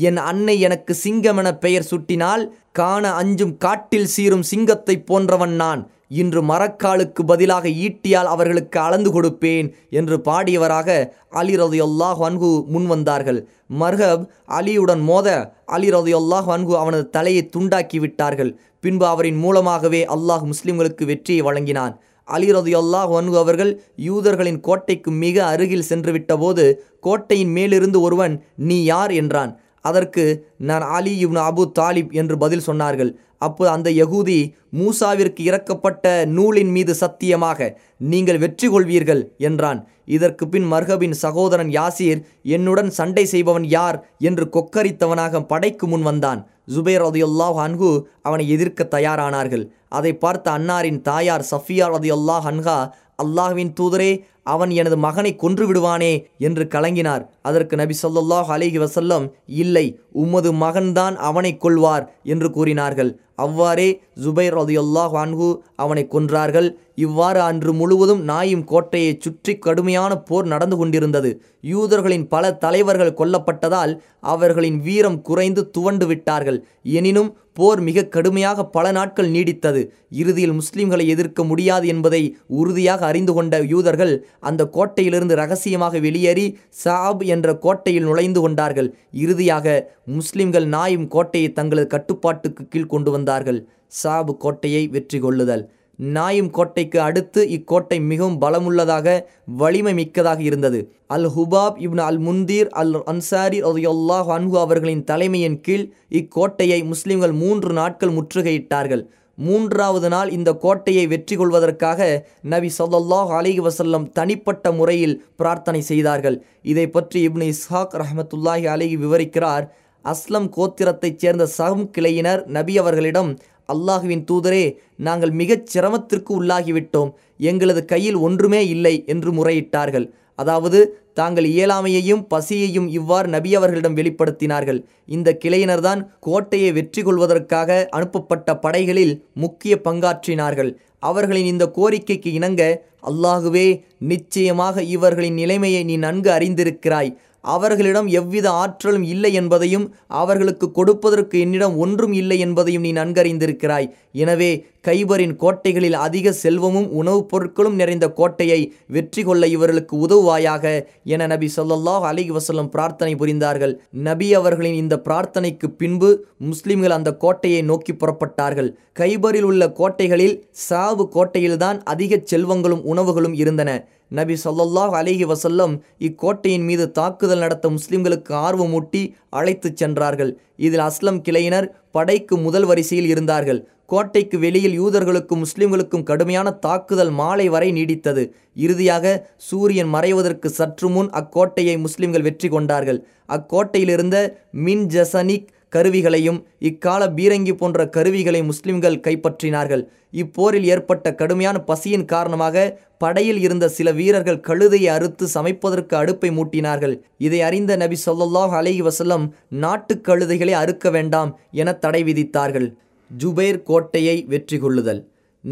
என் அன்னை எனக்கு சிங்கம் என பெயர் சுட்டினால் காண அஞ்சும் காட்டில் சீரும் சிங்கத்தை போன்றவன் நான். இன்று மரக்காலுக்கு பதிலாக ஈட்டியால் அவர்களுக்கு அளந்து கொடுப்பேன் என்று பாடியவராக அலி ரதையொல்லாஹ் வன்கு முன் வந்தார்கள். மர்ஹப் அலியுடன் மோத அலி ரதையொல்லாஹ் வன்கு அவனது தலையை துண்டாக்கி விட்டார்கள். பின்பு அவரின் மூலமாகவே அல்லாஹ் முஸ்லிம்களுக்கு வெற்றியை வழங்கினான். அலி ரதையொல்லாஹ் வன்கு அவர்கள் யூதர்களின் கோட்டைக்கு மிக அருகில் சென்று விட்டபோது கோட்டையின் மேலிருந்து ஒருவன் நீ யார்? என்றான். அதற்கு நான் அலி இப்னு அபு தாலிப் என்று பதில் சொன்னார்கள். அப்போது அந்த யகூதி மூசாவிற்கு இறக்கப்பட்ட நூலின் மீது சத்தியமாக நீங்கள் வெற்றி கொள்வீர்கள் என்றான். இதற்கு பின் மர்ஹபின் சகோதரன் யாசீர் என்னுடன் சண்டை செய்பவன் யார் என்று கொக்கரித்தவனாக படைக்கு முன் வந்தான். ஜுபேர் ரதியுல்லாஹ் அன்ஹு அவனை எதிர்க்க தயாரானார்கள். அதை பார்த்த அன்னாரின் தாயார் சஃபியா ரதியுல்லாஹ் அன்ஹா அல்லாஹ்வின் தூதரே அவன் எனது மகனை கொன்று விடுவானே என்று கலங்கினார். அதற்கு நபி சொல்லாஹ் அலிஹி வசல்லம் இல்லை உமது மகன்தான் அவனை கொள்வார் என்று கூறினார்கள். அவ்வாறே ஜுபைர் ரதியுல்லாஹ் அன்ஹு அவனை கொன்றார்கள். இவ்வாறு அன்று முழுவதும் நாயும் கோட்டையை சுற்றி கடுமையான போர் நடந்து கொண்டிருந்தது. யூதர்களின் பல தலைவர்கள் கொல்லப்பட்டதால் அவர்களின் வீரம் குறைந்து துவண்டு விட்டார்கள். எனினும் போர் மிக கடுமையாக பல நாட்கள் நீடித்தது. இறுதியில் முஸ்லிம்களை எதிர்க்க முடியாது என்பதை உறுதியாக அறிந்து கொண்ட யூதர்கள் அந்த கோட்டையிலிருந்து ரகசியமாக வெளியேறி சாப் என்ற கோட்டையில் நுழைந்து கொண்டார்கள். இறுதியாக முஸ்லிம்கள் நாயும் கோட்டையை தங்களது கட்டுப்பாட்டுக்கு கீழ் கொண்டு வந்தார்கள். சாப் கோட்டையை வெற்றி கொள்ளுதல். நாயும் கோட்டைக்கு அடுத்து இக்கோட்டை மிகவும் பலமுள்ளதாக வலிமை மிக்கதாக இருந்தது. அல் ஹுபாப் இப்னு அல் முந்தீர் அல் அன்சாரி அல்லாஹ் அன்ஹு அவர்களின் தலைமையின் கீழ் இக்கோட்டையை முஸ்லிம்கள் மூன்று நாட்கள் முற்றுகையிட்டார்கள். மூன்றாவது நாள் இந்த கோட்டையை வெற்றி கொள்வதற்காக நபி சொல்லாஹ் அலிஹி வசல்லம் தனிப்பட்ட முறையில் பிரார்த்தனை செய்தார்கள். இதை பற்றி இப்னு இஸ்ஹாக் ரஹமத்துல்லாஹி அலிஹி விவரிக்கிறார். அஸ்லம் கோத்திரத்தைச் சேர்ந்த சகம் கிளையினர் நபி அவர்களிடம் அல்லாஹுவின் தூதரே நாங்கள் மிகச் சிரமத்திற்கு உள்ளாகிவிட்டோம். எங்களது கையில் ஒன்றுமே இல்லை என்று முறையிட்டார்கள். அதாவது தாங்கள் இயலாமையையும் பசியையும் இவ்வாறு நபி அவர்களிடம் வெளிப்படுத்தினார்கள். இந்த கிளையினர்தான் கோட்டையை வெற்றி கொள்வதற்காக அனுப்பப்பட்ட படைகளில் முக்கிய பங்காற்றினார்கள். அவர்களின் இந்த கோரிக்கைக்கு இணங்க அல்லாகுவே நிச்சயமாக இவர்களின் நிலைமையை நீ நன்கு அறிந்திருக்கிறாய். அவர்களிடம் எவ்வித ஆற்றலும் இல்லை என்பதையும் அவர்களுக்கு கொடுப்பதற்கு என்னிடம் ஒன்றும் இல்லை என்பதையும் நீ நன்கறிந்திருக்கிறாய். எனவே கைபரின் கோட்டைகளில் அதிக செல்வமும் உணவுப் பொருட்களும் நிறைந்த கோட்டையை வெற்றி கொள்ள இவர்களுக்கு உதவுவாயாக என நபி சொல்லல்லாஹ் அலி வசல்லம் பிரார்த்தனை புரிந்தார்கள். நபி அவர்களின் இந்த பிரார்த்தனைக்கு பின்பு முஸ்லிம்கள் அந்த கோட்டையை நோக்கி புறப்பட்டார்கள். கைபரில் உள்ள கோட்டைகளில் சாவு கோட்டையில்தான் அதிக செல்வங்களும் உணவுகளும் இருந்தன. நபி சொல்லல்லாஹ் அலிஹி வசல்லம் இக்கோட்டையின் மீது தாக்குதல் நடத்த முஸ்லிம்களுக்கு ஆர்வமூட்டி அழைத்துச் சென்றார்கள். இதில் அஸ்லம் கிளையினர் படைக்கு முதல் வரிசையில் இருந்தார்கள். கோட்டைக்கு வெளியில் யூதர்களுக்கும் முஸ்லிம்களுக்கும் கடுமையான தாக்குதல் மாலை வரை நீடித்தது. இறுதியாக சூரியன் மறைவதற்கு சற்று முன் அக்கோட்டையை முஸ்லிம்கள் வெற்றி கொண்டார்கள். அக்கோட்டையிலிருந்த மின் ஜசனிக் கருவிகளையும் இக்கால பீரங்கி போன்ற கருவிகளை முஸ்லிம்கள் கைப்பற்றினார்கள். இப்போரில் ஏற்பட்ட கடுமையான பசியின் காரணமாக படையில் இருந்த சில வீரர்கள் கழுதையை அறுத்து சமைப்பதற்கு அடுப்பை மூட்டினார்கள். இதை அறிந்த நபி சொல்லாஹ் அலஹி வசல்லம் நாட்டு கழுதைகளை அறுக்க வேண்டாம் என தடை விதித்தார்கள். ஜுபைர் கோட்டையை வெற்றி கொள்ளுதல்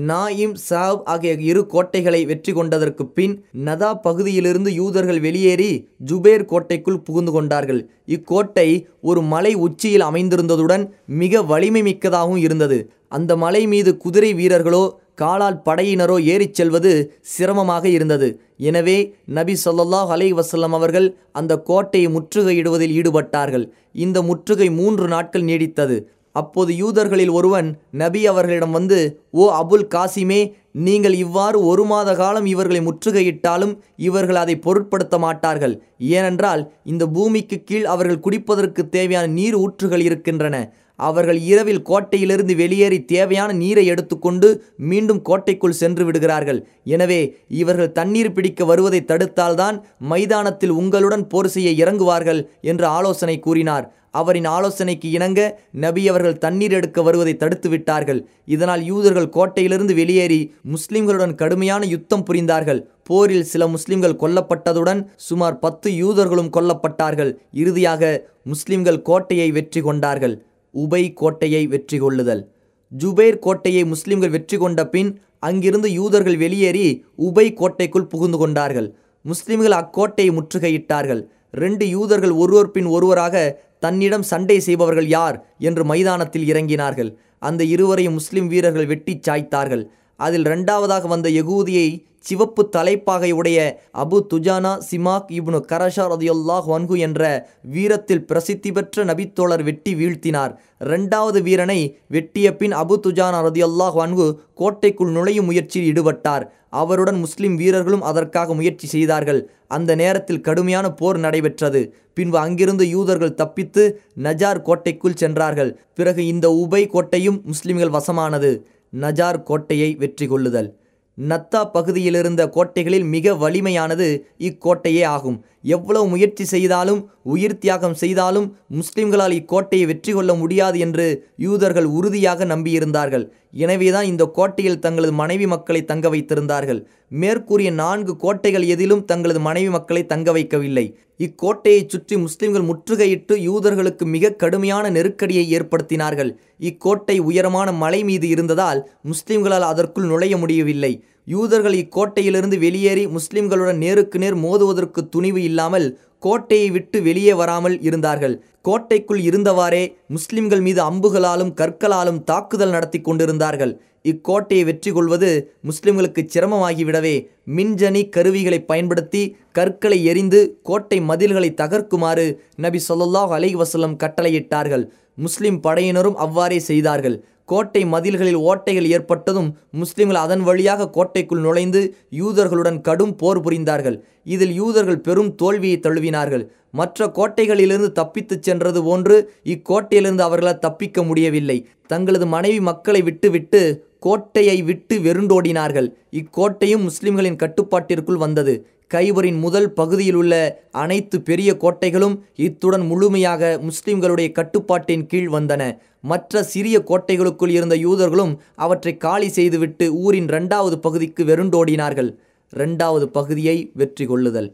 நாயிம் சாவ் ஆகிய இரு கோட்டைகளை வெற்றி கொண்டதற்கு பின் நதா பகுதியிலிருந்து யூதர்கள் வெளியேறி ஜுபேர் கோட்டைக்குள் புகுந்து கொண்டார்கள். இக்கோட்டை ஒரு மலை உச்சியில் அமைந்திருந்ததுடன் மிக வலிமை மிக்கதாகவும் இருந்தது. அந்த மலை மீது குதிரை வீரர்களோ காலால் படையினரோ ஏறிச் செல்வது சிரமமாக இருந்தது. எனவே நபி சொல்லாஹ் அலை வசல்லம் அவர்கள் அந்த கோட்டையை முற்றுகையிடுவதில் ஈடுபட்டார்கள். இந்த முற்றுகை மூன்று நாட்கள் நீடித்தது. அப்போது யூதர்களில் ஒருவன் நபி அவர்களிடம் வந்து ஓ அபுல் காசிமே நீங்கள் இவ்வாறு ஒரு மாத காலம் இவர்களை முற்றுகையிட்டாலும் இவர்கள் அதை பொருட்படுத்த மாட்டார்கள். ஏனென்றால் இந்த பூமிக்கு கீழ் அவர்கள் குடிப்பதற்கு தேவையான நீர் ஊற்றுகள் இருக்கின்றன. அவர்கள் இரவில் கோட்டையிலிருந்து வெளியேறி தேவையான நீரை எடுத்துக்கொண்டு மீண்டும் கோட்டைக்குள் சென்று விடுகிறார்கள். எனவே இவர்கள் தண்ணீர் பிடிக்க வருவதை தடுத்தால்தான் மைதானத்தில் உங்களுடன் போர் செய்ய இறங்குவார்கள் என்று ஆலோசனை கூறினார். அவரின் ஆலோசனைக்கு இணங்க நபி அவர்கள் தண்ணீர் எடுக்க வருவதை தடுத்து விட்டார்கள். இதனால் யூதர்கள் கோட்டையிலிருந்து வெளியேறி முஸ்லிம்களுடன் கடுமையான யுத்தம் புரிந்தார்கள். போரில் சில முஸ்லிம்கள் கொல்லப்பட்டதுடன் சுமார் பத்து யூதர்களும் கொல்லப்பட்டார்கள். இறுதியாக முஸ்லிம்கள் கோட்டையை வெற்றி கொண்டார்கள். உபை கோட்டையை வெற்றி கொள்ளுதல். ஜுபேர் கோட்டையை முஸ்லிம்கள் வெற்றி கொண்ட பின் அங்கிருந்து யூதர்கள் வெளியேறி உபை கோட்டைக்குள் புகுந்து கொண்டார்கள். முஸ்லிம்கள் அக்கோட்டையை முற்றுகையிட்டார்கள். ரெண்டு யூதர்கள் ஒருவர் பின் ஒருவராக தன்னிடம் சண்டை செய்பவர்கள் யார்? என்று மைதானத்தில் இறங்கினார்கள். அந்த இருவரையும் முஸ்லிம் வீரர்கள் வெட்டி சாய்த்தார்கள். அதில் ரெண்டாவதாக வந்த யகூதியை சிவப்பு தலைப்பாகை உடைய அபு துஜானா சிமாக் இப்னு கரஷா ரதியுல்லாஹ் வன்கு என்ற வீரத்தில் பிரசித்தி பெற்ற நபித்தோழர் வெட்டி வீழ்த்தினார். இரண்டாவது வீரனை வெட்டிய பின் அபு துஜானா ரதியுல்லாஹ் வன்கு கோட்டைக்குள் நுழையும் முயற்சியில் ஈடுபட்டார். அவருடன் முஸ்லிம் வீரர்களும் அதற்காக முயற்சி செய்தார்கள். அந்த நேரத்தில் கடுமையான போர் நடைபெற்றது. பின்பு அங்கிருந்து யூதர்கள் தப்பித்து நஜார் கோட்டைக்குள் சென்றார்கள். பிறகு இந்த உபை கோட்டையும் முஸ்லிம்கள் வசமானது. நஜார் கோட்டையை வெற்றி கொள்ளுதல். நத்தா பகுதியிலிருந்த கோட்டைகளில் மிக வலிமையானது இக்கோட்டையே ஆகும். எவ்வளவு முயற்சி செய்தாலும் உயிர் தியாகம் செய்தாலும் முஸ்லிம்களால் இக்கோட்டையை வெற்றி கொள்ள முடியாது என்று யூதர்கள் உறுதியாக நம்பியிருந்தார்கள். எனவேதான் இந்த கோட்டையில் தங்களது மனைவி மக்களை தங்க வைத்திருந்தார்கள். மேற்கூறிய நான்கு கோட்டைகள் எதிலும் தங்களது மனைவி மக்களை தங்க வைக்கவில்லை. இக்கோட்டையை சுற்றி முஸ்லிம்கள் முற்றுகையிட்டு யூதர்களுக்கு மிக கடுமையான நெருக்கடியை ஏற்படுத்தினார்கள். இக்கோட்டை உயரமான மலை மீது இருந்ததால் முஸ்லிம்களால் அதற்குள் நுழைய முடியவில்லை. யூதர்கள் இக்கோட்டையிலிருந்து வெளியேறி முஸ்லிம்களுடன் நேருக்கு நேர் மோதுவதற்கு துணிவு இல்லாமல் கோட்டையை விட்டு வெளியே வராமல் இருந்தார்கள். கோட்டைக்குள் இருந்தவாறே முஸ்லிம்கள் மீது அம்புகளாலும் கற்களாலும் தாக்குதல் நடத்தி கொண்டிருந்தார்கள். இக்கோட்டையை வெற்றி கொள்வது முஸ்லிம்களுக்கு சிரமமாகிவிடவே மின்ஜனி கருவிகளை பயன்படுத்தி கற்களை எரிந்து கோட்டை மதில்களை தகர்க்குமாறு நபி சொல்லாஹ் அலை வசல்லம் கட்டளையிட்டார்கள். முஸ்லிம் படையினரும் அவ்வாறே செய்தார்கள். கோட்டை மதில்களில் ஓட்டைகள் ஏற்பட்டதும் முஸ்லிம்கள் அதன் வழியாக கோட்டைக்குள் நுழைந்து யூதர்களுடன் கடும் போர் புரிந்தார்கள். இதில் யூதர்கள் பெரும் தோல்வியை தழுவினார்கள். மற்ற கோட்டைகளிலிருந்து தப்பித்துச் சென்றது போன்று இக்கோட்டையிலிருந்து அவர்களால் தப்பிக்க முடியவில்லை. தங்களது மனைவி மக்களை விட்டுவிட்டு கோட்டையை விட்டு வெருண்டோடினார்கள் இக்கோட்டையும் முஸ்லிம்களின் கட்டுப்பாட்டிற்குள் வந்தது. கைபரின் முதல் பகுதியில் உள்ள அனைத்து பெரிய கோட்டைகளும் இத்துடன் முழுமையாக முஸ்லிம்களுடைய கட்டுப்பாட்டின் கீழ் வந்தன. மற்ற சிறிய கோட்டைகளுக்குள் இருந்த யூதர்களும் அவற்றை காலி செய்துவிட்டு ஊரின் இரண்டாவது பகுதிக்கு வெருண்டோடினார்கள் இரண்டாவது பகுதியை வெற்றி கொள்ளுதல்.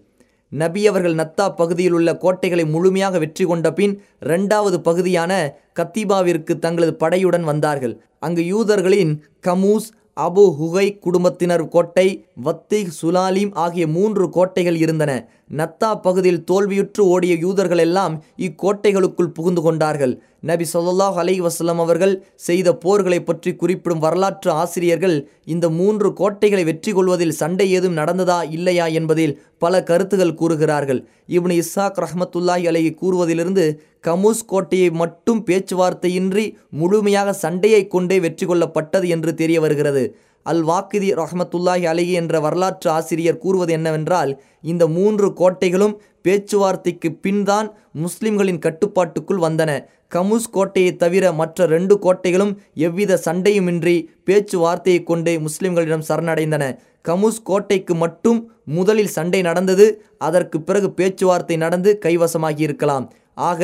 நபி அவர்கள் நத்தா பகுதியில் உள்ள கோட்டைகளை முழுமையாக வெற்றி கொண்ட பின் இரண்டாவது பகுதியான கத்திபாவிற்கு தங்களது படையுடன் வந்தார்கள். அங்கு யூதர்களின் கமூஸ் அபு ஹுகை குடும்பத்தினர் கோட்டை வத்தீக் சுலாலிம் ஆகிய மூன்று கோட்டைகள் இருந்தன. நத்தா பகுதியில் தோல்வியுற்று ஓடிய யூதர்கள் எல்லாம் இக்கோட்டைகளுக்குள் புகுந்து கொண்டார்கள். நபி சொல்லாஹ் அலை வசலம் அவர்கள் செய்த போர்களை பற்றி குறிப்பிடும் வரலாற்று ஆசிரியர்கள் இந்த மூன்று கோட்டைகளை வெற்றி கொள்வதில் சண்டை ஏதும் நடந்ததா இல்லையா என்பதில் பல கருத்துகள் கூறுகிறார்கள். இவனு இஸ்ஸாக் ரஹமத்துல்லாஹி அலையை கூறுவதிலிருந்து கமூஸ் கோட்டையை மட்டும் பேச்சுவார்த்தையின்றி முழுமையாக சண்டையை கொண்டே வெற்றி கொள்ளப்பட்டது என்று தெரிய வருகிறது. அல் வாக்கிதி ரஹமத்துல்லாஹி அலிகி என்ற வரலாற்று ஆசிரியர் கூறுவது என்னவென்றால் இந்த மூன்று கோட்டைகளும் பேச்சுவார்த்தைக்கு பின்தான் முஸ்லிம்களின் கட்டுப்பாட்டுக்குள் வந்தன. கமுஸ் கோட்டையை தவிர மற்ற ரெண்டு கோட்டைகளும் எவ்வித சண்டையுமின்றி பேச்சுவார்த்தையை கொண்டே முஸ்லிம்களிடம் சரணடைந்தன. கமுஸ் கோட்டைக்கு மட்டும் முதலில் சண்டை நடந்தது அதற்கு பிறகு பேச்சுவார்த்தை நடந்து கைவசமாகி இருக்கலாம். ஆக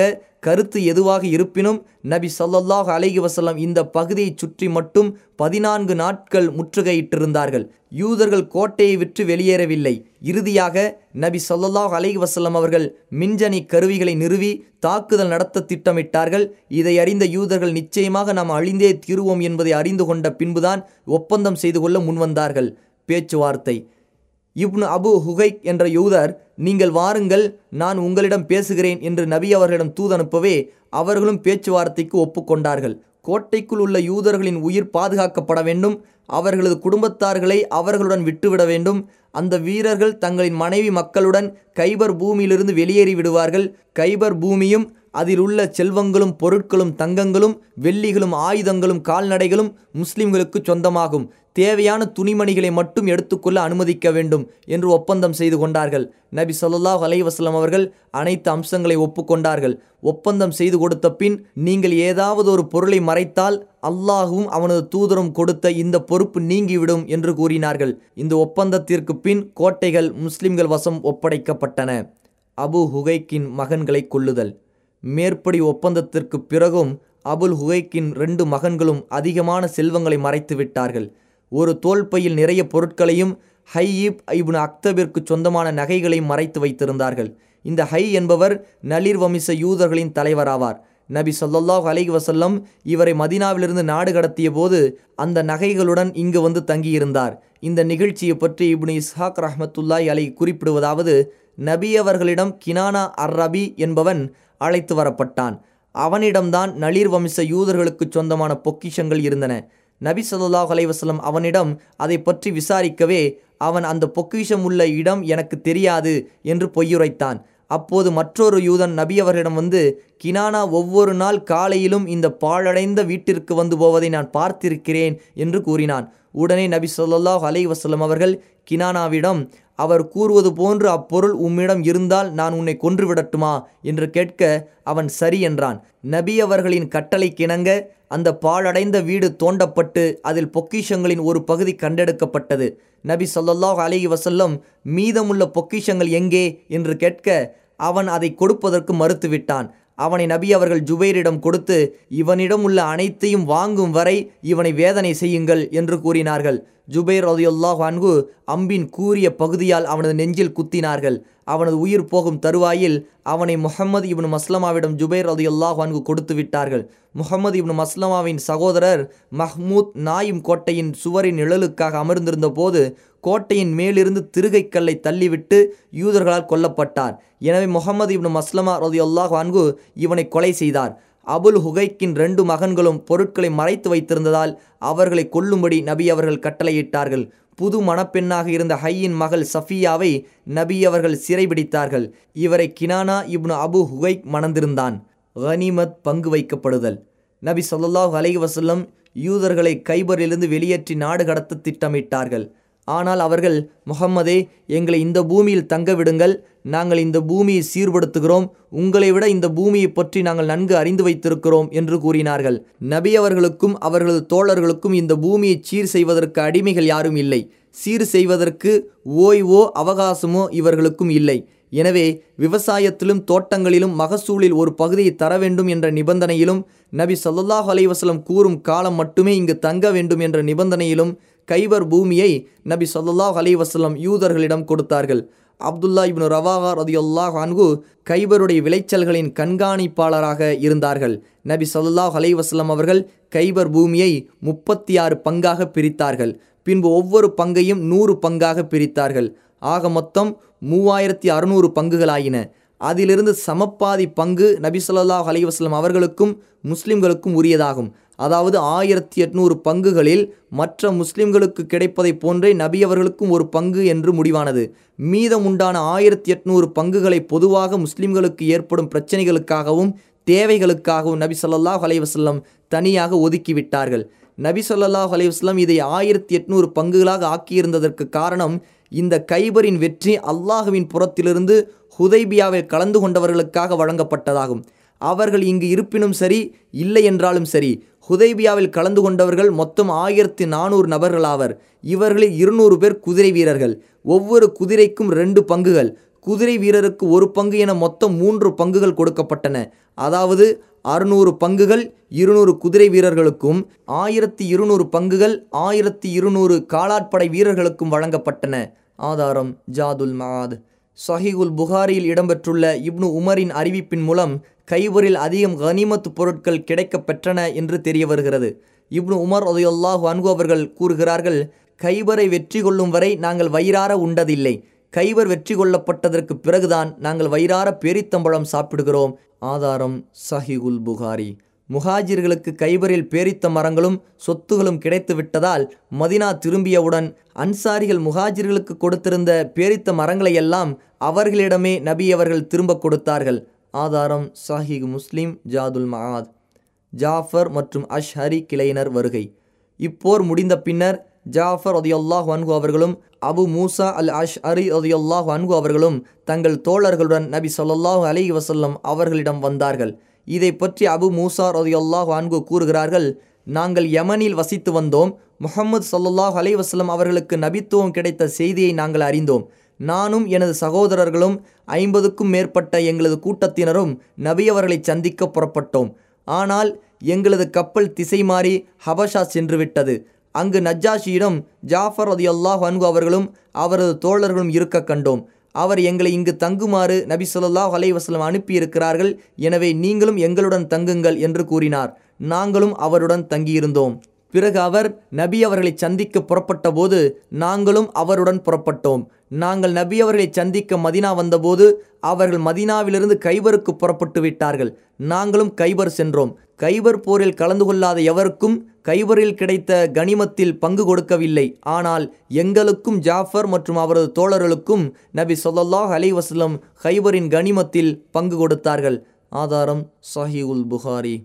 கருத்து எதுவாக இருப்பினும் நபி சொல்லல்லாஹ் அலைகி வசல்லம் இந்த பகுதியை சுற்றி மட்டும் பதினான்கு நாட்கள் முற்றுகையிட்டிருந்தார்கள். யூதர்கள் கோட்டையை விற்று வெளியேறவில்லை. இறுதியாக நபி சொல்லல்லாஹ் அலைகி வசல்லம் அவர்கள் மின்ஜனி கருவிகளை நிறுவி தாக்குதல் நடத்த திட்டமிட்டார்கள். இதை அறிந்த யூதர்கள் நிச்சயமாக நாம் அழிந்தே தீருவோம் என்பதை அறிந்து கொண்ட பின்புதான் ஒப்பந்தம் செய்து கொள்ள முன்வந்தார்கள். பேச்சுவார்த்தை. இப்னு அபு ஹுகைக் என்ற யூதர் நீங்கள் வாருங்கள் நான் உங்களிடம் பேசுகிறேன் என்று நபி அவர்களிடம் தூதனுப்பவே அவர்களும் பேச்சுவார்த்தைக்கு ஒப்புக்கொண்டார்கள். கோட்டைக்குள் உள்ள யூதர்களின் உயிர் பாதுகாக்கப்பட வேண்டும் அவர்களது குடும்பத்தார்களை அவர்களுடன் விட்டுவிட வேண்டும். அந்த வீரர்கள் தங்களின் மனைவி மக்களுடன் கைபர் பூமியிலிருந்து வெளியேறி விடுவார்கள் கைபர் பூமியும் அதில் உள்ள செல்வங்களும் பொருட்களும் தங்கங்களும் வெள்ளிகளும் ஆயுதங்களும் கால்நடைகளும் முஸ்லிம்களுக்கு சொந்தமாகும். தேவையான துணிமணிகளை மட்டும் எடுத்துக்கொள்ள அனுமதிக்க வேண்டும் என்று ஒப்பந்தம் செய்து கொண்டார்கள். நபி சொல்லாஹ் அலைவாஸ்லம் அவர்கள் அனைத்து அம்சங்களை ஒப்புக்கொண்டார்கள். ஒப்பந்தம் செய்து கொடுத்த பின் நீங்கள் ஏதாவது ஒரு பொருளை மறைத்தால் அல்லாஹும் அவனது தூதரும் கொடுத்த இந்த பொறுப்பு நீங்கிவிடும் என்று கூறினார்கள். இந்த ஒப்பந்தத்திற்கு பின் கோட்டைகள் முஸ்லிம்கள் வசம் ஒப்படைக்கப்பட்டன. அபு ஹுகைக்கின் மகன்களை கொள்ளுதல் மேற்படி ஒப்பந்தத்திற்கு பிறகும் அபுல் ஹுகைக்கின் ரெண்டு மகன்களும் அதிகமான செல்வங்களை மறைத்து விட்டார்கள். ஒரு தோல்பையில் நிறைய பொருட்களையும் ஹையீப் ஐபுன் அக்தபிற்கு சொந்தமான நகைகளையும் மறைத்து வைத்திருந்தார்கள். இந்த ஹை என்பவர் நளிர் வமிச யூதர்களின் தலைவராவார். நபி சொல்லாஹ் அலைஹி வசல்லம் இவரை மதினாவிலிருந்து நாடு கடத்திய போது அந்த நகைகளுடன் இங்கு வந்து தங்கியிருந்தார். இந்த நிகழ்ச்சியை பற்றி இப்னு இஸ்ஹாக் ரஹமத்துல்லாய் அலை குறிப்பிடுவதாவது நபி அவர்களிடம் கினானா அர் ரபி என்பவன் அழைத்து வரப்பட்டான். அவனிடம்தான் நளிர் வம்ச யூதர்களுக்கு சொந்தமான பொக்கிஷங்கள் இருந்தன. நபி சதுல்லாஹ் அலைவாஸ்லம் அவனிடம் அதை பற்றி விசாரிக்கவே அவன் அந்த பொக்கிஷம் உள்ள இடம் எனக்கு தெரியாது என்று பொய்யுரைத்தான். அப்போது மற்றொரு யூதன் நபி அவர்களிடம் வந்து கினானா ஒவ்வொரு நாள் காலையிலும் இந்த பாழடைந்த வீட்டிற்கு வந்து போவதை நான் பார்த்திருக்கிறேன் என்று கூறினான். உடனே நபி சொல்லாஹ் அலை வசலம் அவர்கள் கினானாவிடம் அவர் கூறுவது போன்று அப்பொருள் உம்மிடம் இருந்தால் நான் உன்னை கொன்றுவிடட்டுமா? என்று கேட்க அவன் சரி என்றான். நபி அவர்களின் கட்டளை கிணங்க அந்த பாழடைந்த வீடு தோண்டப்பட்டு அதில் பொக்கிஷங்களின் ஒரு பகுதி கண்டெடுக்கப்பட்டது. நபி சொல்லல்லாஹ் அலிஹி வசல்லம் மீதமுள்ள பொக்கிஷங்கள் எங்கே? என்று கேட்க அவன் அதை கொடுப்பதற்கு மறுத்துவிட்டான். அவனை நபி அவர்கள் ஜுபைரிடம் கொடுத்து இவனிடம் உள்ள அனைத்தையும் வாங்கும் வரை இவனை வேதனை செய்யுங்கள் என்று கூறினார்கள். ஜுபைர் ரதியுல்லாஹ் அன்கு அம்பின் கூறிய பகுதியால் அவனது நெஞ்சில் குத்தினார்கள். அவனது உயிர் போகும் தருவாயில் அவனை முகமது இப்னு மஸ்லமாவிடம் ஜுபைர் ரதியுல்லாஹ் அன்கு கொடுத்து விட்டார்கள். முகமது இப்னு மஸ்லமாவின் சகோதரர் மஹ்மூத் நாயும் கோட்டையின் சுவரின் நிழலுக்காக அமர்ந்திருந்த போது கோட்டையின் மேலிருந்து திருகைக்கல்லை தள்ளிவிட்டு யூதர்களால் கொல்லப்பட்டார். எனவே முகமது இப்னு மஸ்லமா ரதியுல்லாஹ் வான்கு இவனை கொலை செய்தார். அபுல் ஹுகைக்கின் ரெண்டு மகன்களும் பொருட்களை மறைத்து வைத்திருந்ததால் அவர்களை கொல்லும்படி நபி அவர்கள் கட்டளையிட்டார்கள். புது மணப்பெண்ணாக இருந்த ஹையின் மகள் சஃபியாவை நபி அவர்கள் சிறைபிடித்தார்கள். இவரை கினானா இப்னு அபு ஹுகைக் மணந்திருந்தான். கனிமத் பங்கு வைக்கப்படுதல். நபி சொல்லாஹ் அலைவசல்லம் யூதர்களை கைபரிலிருந்து வெளியேற்றி நாடு கடத்த திட்டமிட்டார்கள். ஆனால் அவர்கள் முகம்மதே எங்களை இந்த பூமியில் தங்க விடுங்கள். நாங்கள் இந்த பூமியை சீர்படுத்துகிறோம். உங்களை விட இந்த பூமியை பற்றி நாங்கள் நன்கு அறிந்து வைத்திருக்கிறோம் என்று கூறினார்கள். நபி அவர்களுக்கும் அவர்களது தோழர்களுக்கும் இந்த பூமியை சீர் செய்வதற்கு அடிமைகள் யாரும் இல்லை. சீர் செய்வதற்கு ஓய்வோ அவகாசமோ இவர்களுக்கும் இல்லை. எனவே விவசாயத்திலும் தோட்டங்களிலும் மகசூலில் ஒரு பகுதியை தர வேண்டும் என்ற நிபந்தனையிலும் நபி சல்லாஹ் அலைவசலம் கூறும் காலம் மட்டுமே இங்கு தங்க வேண்டும் என்ற நிபந்தனையிலும் கைவர் பூமியை நபி சொல்லாஹ் அலி வஸல்லம் யூதர்களிடம் கொடுத்தார்கள். அப்துல்லா இப்னு ரவாஹா ரதியுல்லாஹ் அன்கு கைபருடைய விளைச்சல்களின் கண்காணிப்பாளராக இருந்தார்கள். நபி சொல்லாஹ் அலைஹி அவர்கள் கைபர் பூமியை முப்பத்தி ஆறு பங்காக பிரித்தார்கள். பின்பு ஒவ்வொரு பங்கையும் நூறு பங்காக பிரித்தார்கள். ஆக மொத்தம் மூவாயிரத்தி அறுநூறு பங்குகளாயின. அதிலிருந்து சமப்பாதி பங்கு நபி சொல்லாஹ் அலைஹி அவர்களுக்கும் முஸ்லிம்களுக்கும் உரியதாகும். அதாவது ஆயிரத்தி எட்நூறு பங்குகளில் மற்ற முஸ்லிம்களுக்கு கிடைப்பதைப் போன்றே நபி அவர்களுக்கும் ஒரு பங்கு என்று முடிவானது. மீதம் உண்டான ஆயிரத்தி எட்நூறு பங்குகளை பொதுவாக முஸ்லிம்களுக்கு ஏற்படும் பிரச்சனைகளுக்காகவும் தேவைகளுக்காகவும் நபி சொல்லாஹ் அலைஹி தனியாக ஒதுக்கிவிட்டார்கள். நபி சொல்லாஹ் அலைஹி இதை ஆயிரத்தி எட்நூறு பங்குகளாக ஆக்கியிருந்ததற்கு காரணம் இந்த கைபரின் வெற்றி அல்லாஹுவின் புறத்திலிருந்து ஹுதைபியாவில் கலந்து கொண்டவர்களுக்காக வழங்கப்பட்டதாகும். அவர்கள் இங்கு இருப்பினும் சரி இல்லை என்றாலும் சரி ஹுதைபியாவில் கலந்து கொண்டவர்கள் மொத்தம் ஆயிரத்தி நானூறு நபர்களாவர். இவர்களில் இருநூறு பேர் குதிரை வீரர்கள். ஒவ்வொரு குதிரைக்கும் ரெண்டு பங்குகள். குதிரை வீரருக்கு ஒரு பங்கு என மொத்தம் மூன்று பங்குகள் கொடுக்கப்பட்டன. அதாவது அறுநூறு பங்குகள் இருநூறு குதிரை வீரர்களுக்கும் ஆயிரத்தி இருநூறு பங்குகள் ஆயிரத்தி இருநூறு காலாட்படை வீரர்களுக்கும் வழங்கப்பட்டன. ஆதாரம் ஜாதுல் மாத் சஹிகுல் புகாரியில் இடம்பெற்றுள்ள இப்னு உமரின் அறிவிப்பின் மூலம் கைபரில் அதிகம் கனிமத்து பொருட்கள் கிடைக்க பெற்றன என்று தெரிய வருகிறது இப்னு உமர் உதயல்லாஹு அன்கு அவர்கள் கூறுகிறார்கள் கைபரை வெற்றி கொள்ளும் வரை நாங்கள் வயிறார உண்டதில்லை. கைவர் வெற்றி கொள்ளப்பட்டதற்கு பிறகுதான் நாங்கள் வயிறார பேரித்தம்பழம் சாப்பிடுகிறோம். ஆதாரம் சஹிகுல் புகாரி. முஹாஜிர்களுக்கு கைபரில் பேரித்த மரங்களும் சொத்துகளும் கிடைத்து விட்டதால் மதினா திரும்பியவுடன் அன்சாரிகள் முஹாஜிர்களுக்கு கொடுத்திருந்த பேரித்த மரங்களை எல்லாம் அவர்களிடமே நபி அவர்கள் திரும்ப கொடுத்தார்கள். ஆதாரம் சாஹிக் முஸ்லிம் ஜாதுல் மஹாத் ஜாஃபர் மற்றும் அஷ்ஹரி கிளையினர் வருகை. இப்போர் முடிந்த பின்னர் ஜாஃபர் ஒதியுல்லாஹ் வன்கு அவர்களும் அபு மூசா அல் அஷ் அரி ஒதியுல்லாஹ் வன்கு அவர்களும் தங்கள் தோழர்களுடன் நபி சொல்லாஹு அலி வசல்லம் அவர்களிடம் வந்தார்கள். இதை பற்றி அபு மூசா ரதியுல்லாஹ் அன்கு கூறுகிறார்கள் நாங்கள் யமனில் வசித்து வந்தோம். முகமது சொல்லாஹ் அலைஹி வசல்லம் அவர்களுக்கு நபித்துவம் கிடைத்த செய்தியை நாங்கள் அறிந்தோம். நானும் எனது சகோதரர்களும் ஐம்பதுக்கும் மேற்பட்ட எங்களது கூட்டத்தினரும் நபியவர்களை சந்திக்க புறப்பட்டோம். ஆனால் எங்களது கப்பல் திசை மாறி ஹபஷா சென்றுவிட்டது. அங்கு நஜ்ஜாஷியிடம் ஜாஃபர் ரதி அல்லாஹ் அன்கு அவர்களும் அவரது தோழர்களும் இருக்க கண்டோம். அவர் எங்களை இங்கு தங்குமாறு நபி சொல்லாஹ் அலைவாஸ்லம் அனுப்பியிருக்கிறார்கள். எனவே நீங்களும் எங்களுடன் தங்குங்கள் என்று கூறினார். நாங்களும் அவருடன் தங்கியிருந்தோம். பிறகு அவர் நபி அவர்களை சந்திக்க புறப்பட்ட போது நாங்களும் அவருடன் புறப்பட்டோம். நாங்கள் நபி அவர்களை சந்திக்க மதினா வந்தபோது அவர்கள் மதினாவிலிருந்து கைபருக்கு புறப்பட்டு விட்டார்கள். நாங்களும் கைபர் சென்றோம். கைபர் போரில் கலந்து கொள்ளாத எவருக்கும் கைபரில் கிடைத்த கனிமத்தில் பங்கு கொடுக்கவில்லை. ஆனால் எங்களுக்கும் ஜாஃபர் மற்றும் அவரது தோழர்களுக்கும் நபி சொல்லாஹ் அலைஹி வஸல்லம் கைபரின் கனிமத்தில் பங்கு கொடுத்தார்கள். ஆதாரம் சஹீஉல் புகாரி.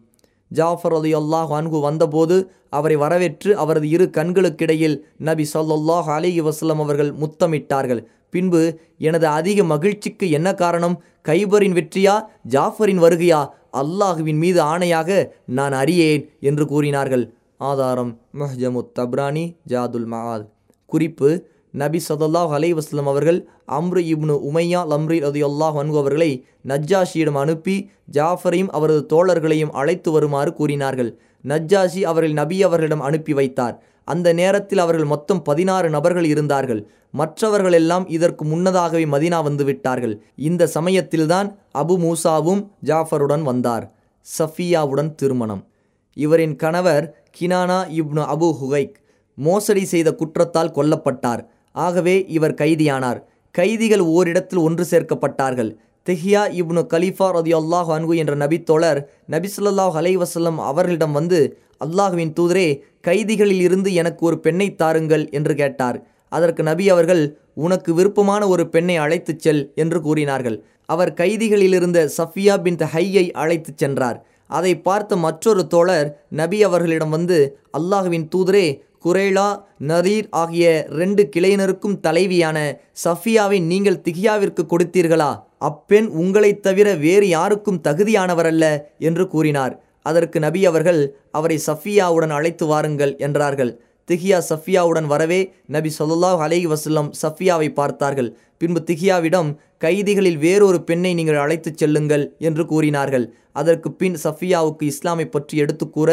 ஜாஃபர் அலி அல்லாஹ் அன்கு வந்தபோது அவரை வரவேற்று அவரது இரு கண்களுக்கிடையில் நபி சொல்லாஹ் அலி வஸ்லம் அவர்கள் முத்தமிட்டார்கள். பின்பு எனது அதிக மகிழ்ச்சிக்கு என்ன காரணம்? கைபரின் வெற்றியா? ஜாஃபரின் வருகையா? அல்லாஹுவின் மீது ஆணையாக நான் அறியேன் என்று கூறினார்கள். ஆதாரம் மஹ்ஜமுத் தப்ரானி ஜாதுல் மஹால். குறிப்பு நபி சதல்லாஹ் அலை வஸ்லம் அவர்கள் அம்ரு இப்னு உமையா லம்ரி ரதியுல்லாஹ் அன்ஹு அவர்களை நஜ்ஜாஷியிடம் அனுப்பி ஜாஃபரையும் அவரது தோழர்களையும் அழைத்து வருமாறு கூறினார்கள். நஜ்ஜாஷி அவர்கள் நபி அவர்களிடம் அனுப்பி வைத்தார். அந்த நேரத்தில் அவர்கள் மொத்தம் பதினாறு நபர்கள் இருந்தார்கள். மற்றவர்கள் எல்லாம் இதற்கு முன்னதாகவே மதினா வந்துவிட்டார்கள் இந்த சமயத்தில்தான் அபு மூசாவும் ஜாஃபருடன் வந்தார். சஃபியாவுடன் திருமணம். இவரின் கணவர் கினானா இப்னு அபு ஹுகைக் மோசடி செய்த குற்றத்தால் கொல்லப்பட்டார். ஆகவே இவர் கைதியானார். கைதிகள் ஓரிடத்தில் ஒன்று சேர்க்கப்பட்டார்கள். தெஹியா இப்னு கலீஃபா ரதி அல்லாஹ் அன்கு என்ற நபித்தோழர் நபி அலைவசல்லம் அவர்களிடம் வந்து அல்லாஹுவின் தூதரே கைதிகளில் இருந்து எனக்கு ஒரு பெண்ணை தாருங்கள் என்று கேட்டார். அதற்கு நபி அவர்கள் உனக்கு விருப்பமான ஒரு பெண்ணை அழைத்துச் செல் என்று கூறினார்கள். அவர் கைதிகளிலிருந்த சஃபியா பின் ஹையை அழைத்துச் சென்றார். அதை பார்த்த மற்றொரு தோழர் நபி அவர்களிடம் வந்து அல்லாஹுவின் தூதரே குரேலா நரீர் ஆகிய ரெண்டு கிளையினருக்கும் தலைவியான சஃபியாவை நீங்கள் திகியாவிற்கு கொடுத்தீர்களா? அப்பெண் உங்களைத் தவிர வேறு யாருக்கும் தகுதியானவரல்ல என்று கூறினார். அதற்கு நபி அவர்கள் அவரை சஃபியாவுடன் அழைத்து வாருங்கள் என்றார்கள். திகியா சஃபியாவுடன் வரவே நபி சொல்லாஹ் அலைஹி வசல்லம் சஃபியாவை பார்த்தார்கள். பின்பு திஹியாவிடம் கைதிகளில் வேறொரு பெண்ணை நீங்கள் அழைத்துச் செல்லுங்கள் என்று கூறினார்கள். அதற்கு பின் சஃபியாவுக்கு இஸ்லாமை பற்றி எடுத்து கூற